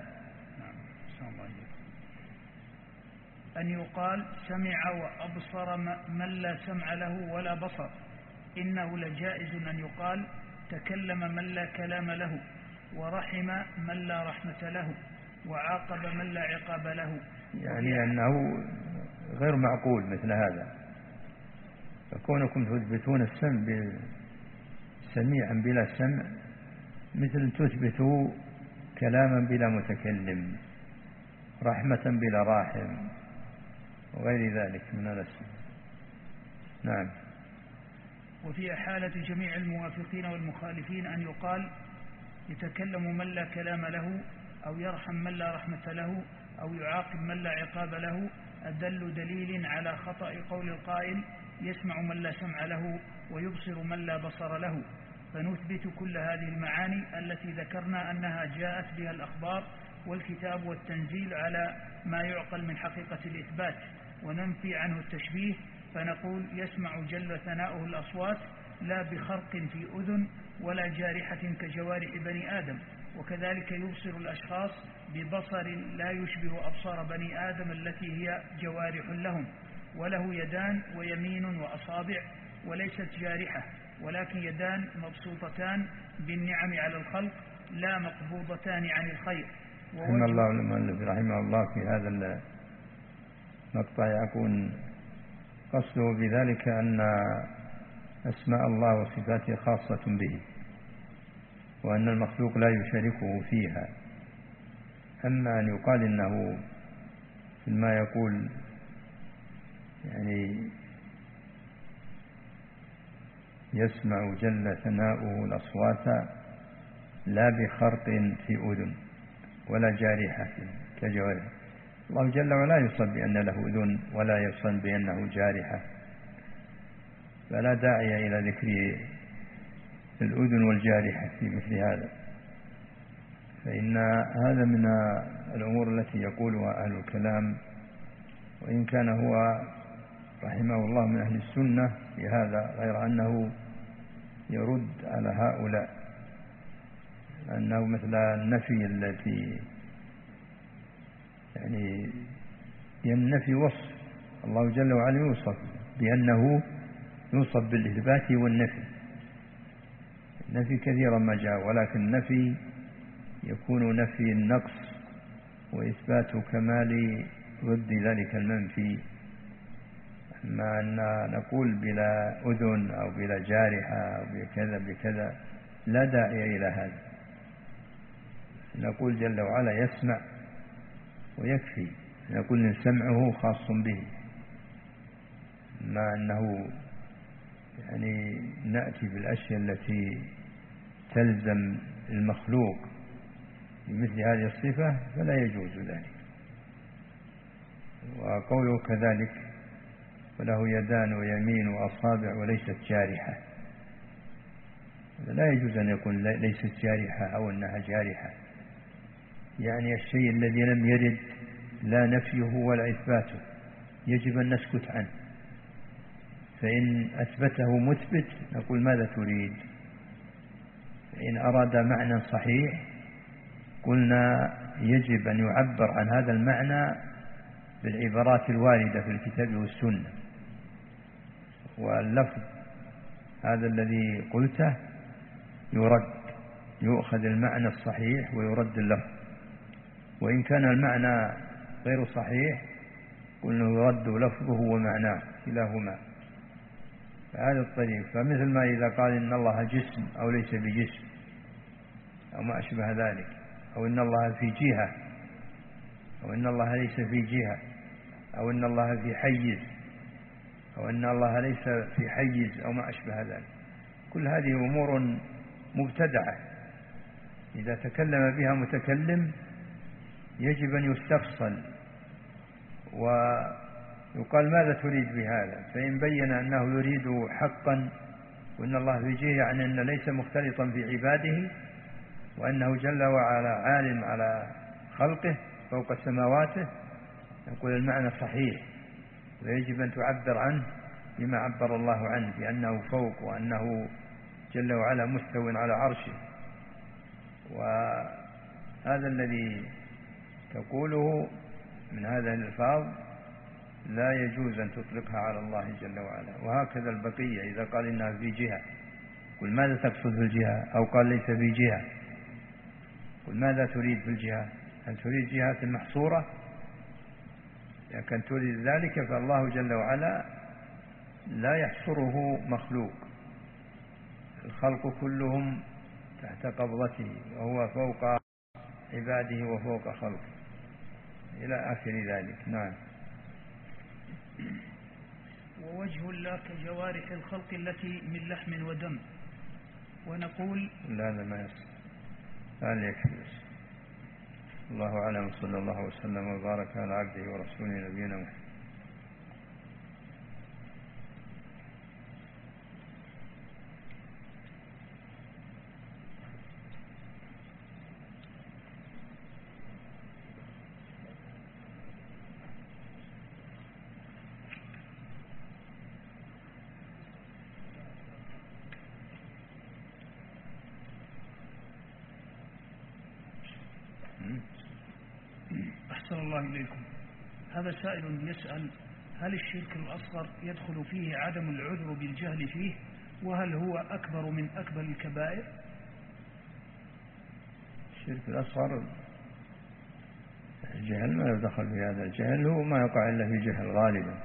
C: نعم.
B: أن يقال سمع وأبصر من لا سمع له ولا بصر. إنه لجائز أن يقال تكلم من لا كلام له ورحم من لا رحمة له. وعاقب من لا عقاب له.
C: يعني أنه غير معقول مثل هذا. فكونكم تثبتون السمع سميعا بلا سمع مثل تثبتوا كلاما بلا متكلم رحمة بلا راحم وغير ذلك من الأسم. نعم.
B: وفي حالة جميع الموافقين والمخالفين أن يقال يتكلم من لا كلام له أو يرحم من لا رحمة له أو يعاقب من لا عقاب له أدل دليل على خطأ قول القائل يسمع من لا سمع له ويبصر من لا بصر له. فنثبت كل هذه المعاني التي ذكرنا أنها جاءت بها الأخبار والكتاب والتنزيل على ما يعقل من حقيقة الإثبات وننفي عنه التشبيه فنقول يسمع جل ثناؤه الأصوات لا بخرق في أذن ولا جارحة كجوارح بني آدم. وكذلك يبصر الأشخاص ببصر لا يشبه أبصار بني آدم التي هي جوارح لهم وله يدان ويمين وأصابع وليست جارحة ولكن يدان مبسوطتان بالنعم على الخلق لا مقبوضتان عن الخير.
C: رحم الله المؤلف رحمه الله في هذا المقطع يكون قصده بذلك أن أسماء الله وصفاته خاصة به. وأن المخلوق لا يشاركه فيها. أما أن يقال إنه فيما يقول يعني يسمع جل ثناؤه الأصوات لا بخرق في أذن ولا جارحة كجوارح. الله جل وعلا يوصف بأن له أذن ولا يوصف بأنه جارحة. فلا داعي إلى ذكر الأذن والجارحة في مثل هذا. فإن هذا من الأمور التي يقولها أهل الكلام وإن كان هو رحمه الله من أهل السنة في هذا غير أنه يرد على هؤلاء. أنه مثل النفي التي يعني ينفي وصف الله جل وعلا يوصف بأنه يوصف بالإثبات والنفي. النفي كثيرا ما جاء ولكن النفي يكون نفي النقص وإثبات كمال ضد ذلك المنفي. أما أن نقول بلا أذن أو بلا جارحة أو بكذا بكذا لا داعي إلى هذا. نقول جل وعلا يسمع ويكفي نقول إن سمعه خاص به. مع أنه يعني نأتي بالأشياء التي تلزم المخلوق بمثل هذه الصفة فلا يجوز ذلك. وقوله كذلك وله يدان ويمين وأصابع وليست جارحة. لا يجوز أن يكون ليست جارحة أو أنها جارحة. يعني الشيء الذي لم يرد لا نفيه ولا إثباته. يجب أن نسكت عنه. فإن أثبته مثبت نقول ماذا تريد؟ فإن أراد معنى صحيح قلنا يجب أن يعبر عن هذا المعنى بالعبارات الواردة في الكتاب والسنة. واللفظ هذا الذي قلته يرد يؤخذ المعنى الصحيح ويرد اللفظ. وإن كان المعنى غير صحيح قلنا يرد لفظه ومعناه كلاهما. فهذا الطريق. فمثل ما إذا قال إن الله جسم أو ليس بجسم أو ما أشبه ذلك. أو إن الله في جهة. أو إن الله ليس في جهة. أو إن الله في حيز. أو إن الله ليس في حيز. أو ما أشبه ذلك. كل هذه أمور مبتدعة. إذا تكلم بها متكلم يجب أن يستفصل ويقال ماذا تريد بهذا؟ فإن بين أنه يريد حقا وإن الله في جهة يعني أن ليس مختلطا في عباده وأنه جل وعلا عالم على خلقه فوق سماواته يقول المعنى صحيح ويجب أن تعبر عنه بما عبر الله عنه بأنه فوق وأنه جل وعلا مستو على عرشه. وهذا الذي تقوله من هذا الألفاظ لا يجوز أن تطلقها على الله جل وعلا. وهكذا البقية إذا قال إنها في جهة قل ماذا تقصد في الجهة أو قال ليس في جهة. قل ماذا تريد في الجهة هل تريد جهات محصورة؟ إذا كان تريد ذلك فالله جل وعلا لا يحصره مخلوق. الخلق كلهم تحت قبضته وهو فوق عباده وفوق خلقه. إلى آخر ذلك. نعم.
B: ووجه الله كجوارح الخلق التي من لحم ودم. ونقول
C: لا لا ما يصح. يكفي الله أعلم صلى الله وسلم وبارك على عبده ورسوله نبينا محمد
B: أحسن الله إليكم. هذا سائل يسأل هل الشرك الأصغر يدخل فيه عدم العذر بالجهل فيه؟ وهل هو أكبر من أكبر الكبائر؟
C: الشرك الأصغر الجهل ما يدخل في هذا. الجهل هو ما يقع إلا في جهل غالبا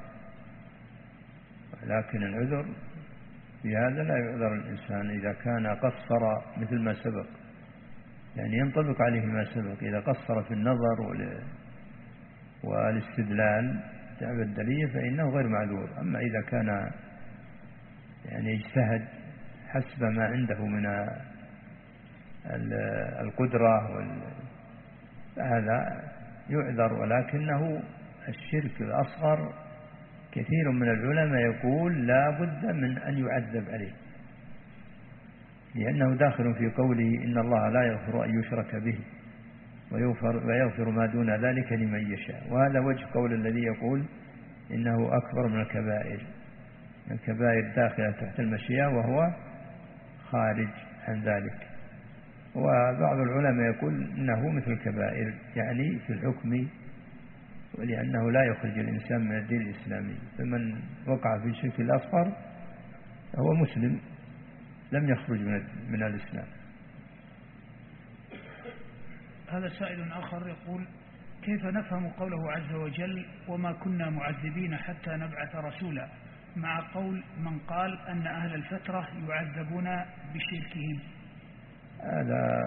C: ولكن العذر في هذا لا يعذر الإنسان إذا كان قصر مثل ما سبق. يعني ينطبق عليه ما سبق. إذا قصر في النظر والاستدلال تعب الدليل فإنه غير معذور. أما إذا كان يعني اجتهد حسب ما عنده من القدرة هذا يعذر. ولكنه الشرك الأصغر كثير من العلماء يقول لا بد من أن يعذب عليه لأنه داخل في قوله إن الله لا يغفر أن يشرك به. ويغفر, ويغفر ما دون ذلك لمن يشاء. وهذا وجه قول الذي يقول إنه أكبر من الكبائر. الكبائر داخلة تحت المشيئة وهو خارج عن ذلك. وبعض العلماء يقول إنه مثل الكبائر يعني في الحكم ولأنه لا يخرج الإنسان من الدين الإسلامي. فمن وقع في الشرك الأصغر هو مسلم لم يخرج من الإسلام.
B: هذا سائل آخر يقول كيف نفهم قوله عز وجل وما كنا معذبين حتى نبعث رسولا مع قول من قال أن أهل الفترة يعذبون بشركهم؟
C: هذا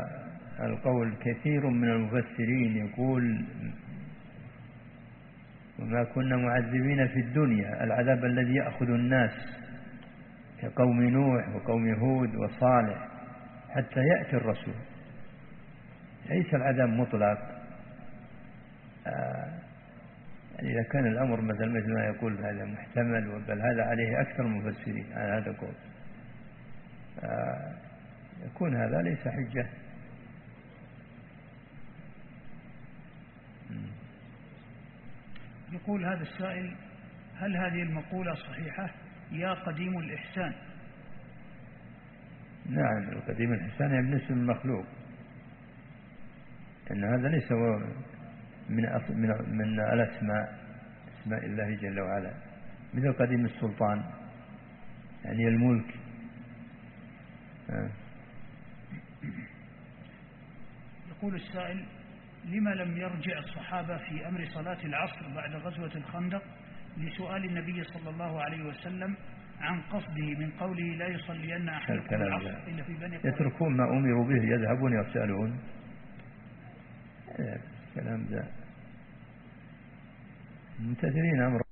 C: القول كثير من المفسرين يقول وما كنا معذبين في الدنيا العذاب الذي يأخذ الناس كقوم نوح وقوم هود وصالح حتى يأتي الرسول. ليس العذاب مطلق. يعني إذا كان الأمر مثل مثل ما يقول هذا محتمل بل هذا عليه أكثر المفسرين على هذا القول. آه يكون هذا ليس حجة.
B: يقول هذا السائل هل هذه المقولة صحيحة؟ يا قديم الإحسان.
C: نعم القديم الإحسان يعني بالنسبة للمخلوق أن هذا ليس هو من من من الأسماء أسماء الله جل وعلا. مثل قديم السلطان يعني الملك.
B: يقول السائل لما لم يرجع الصحابة في أمر صلاة العصر بعد غزوة الخندق لسؤال النبي صلى الله عليه وسلم عن قصده من قوله لا يصلين أحدكم العصر. إلا في بني
C: يتركون ما أمروا به يذهبون إيه، الكلام ذا ممتثلين أمر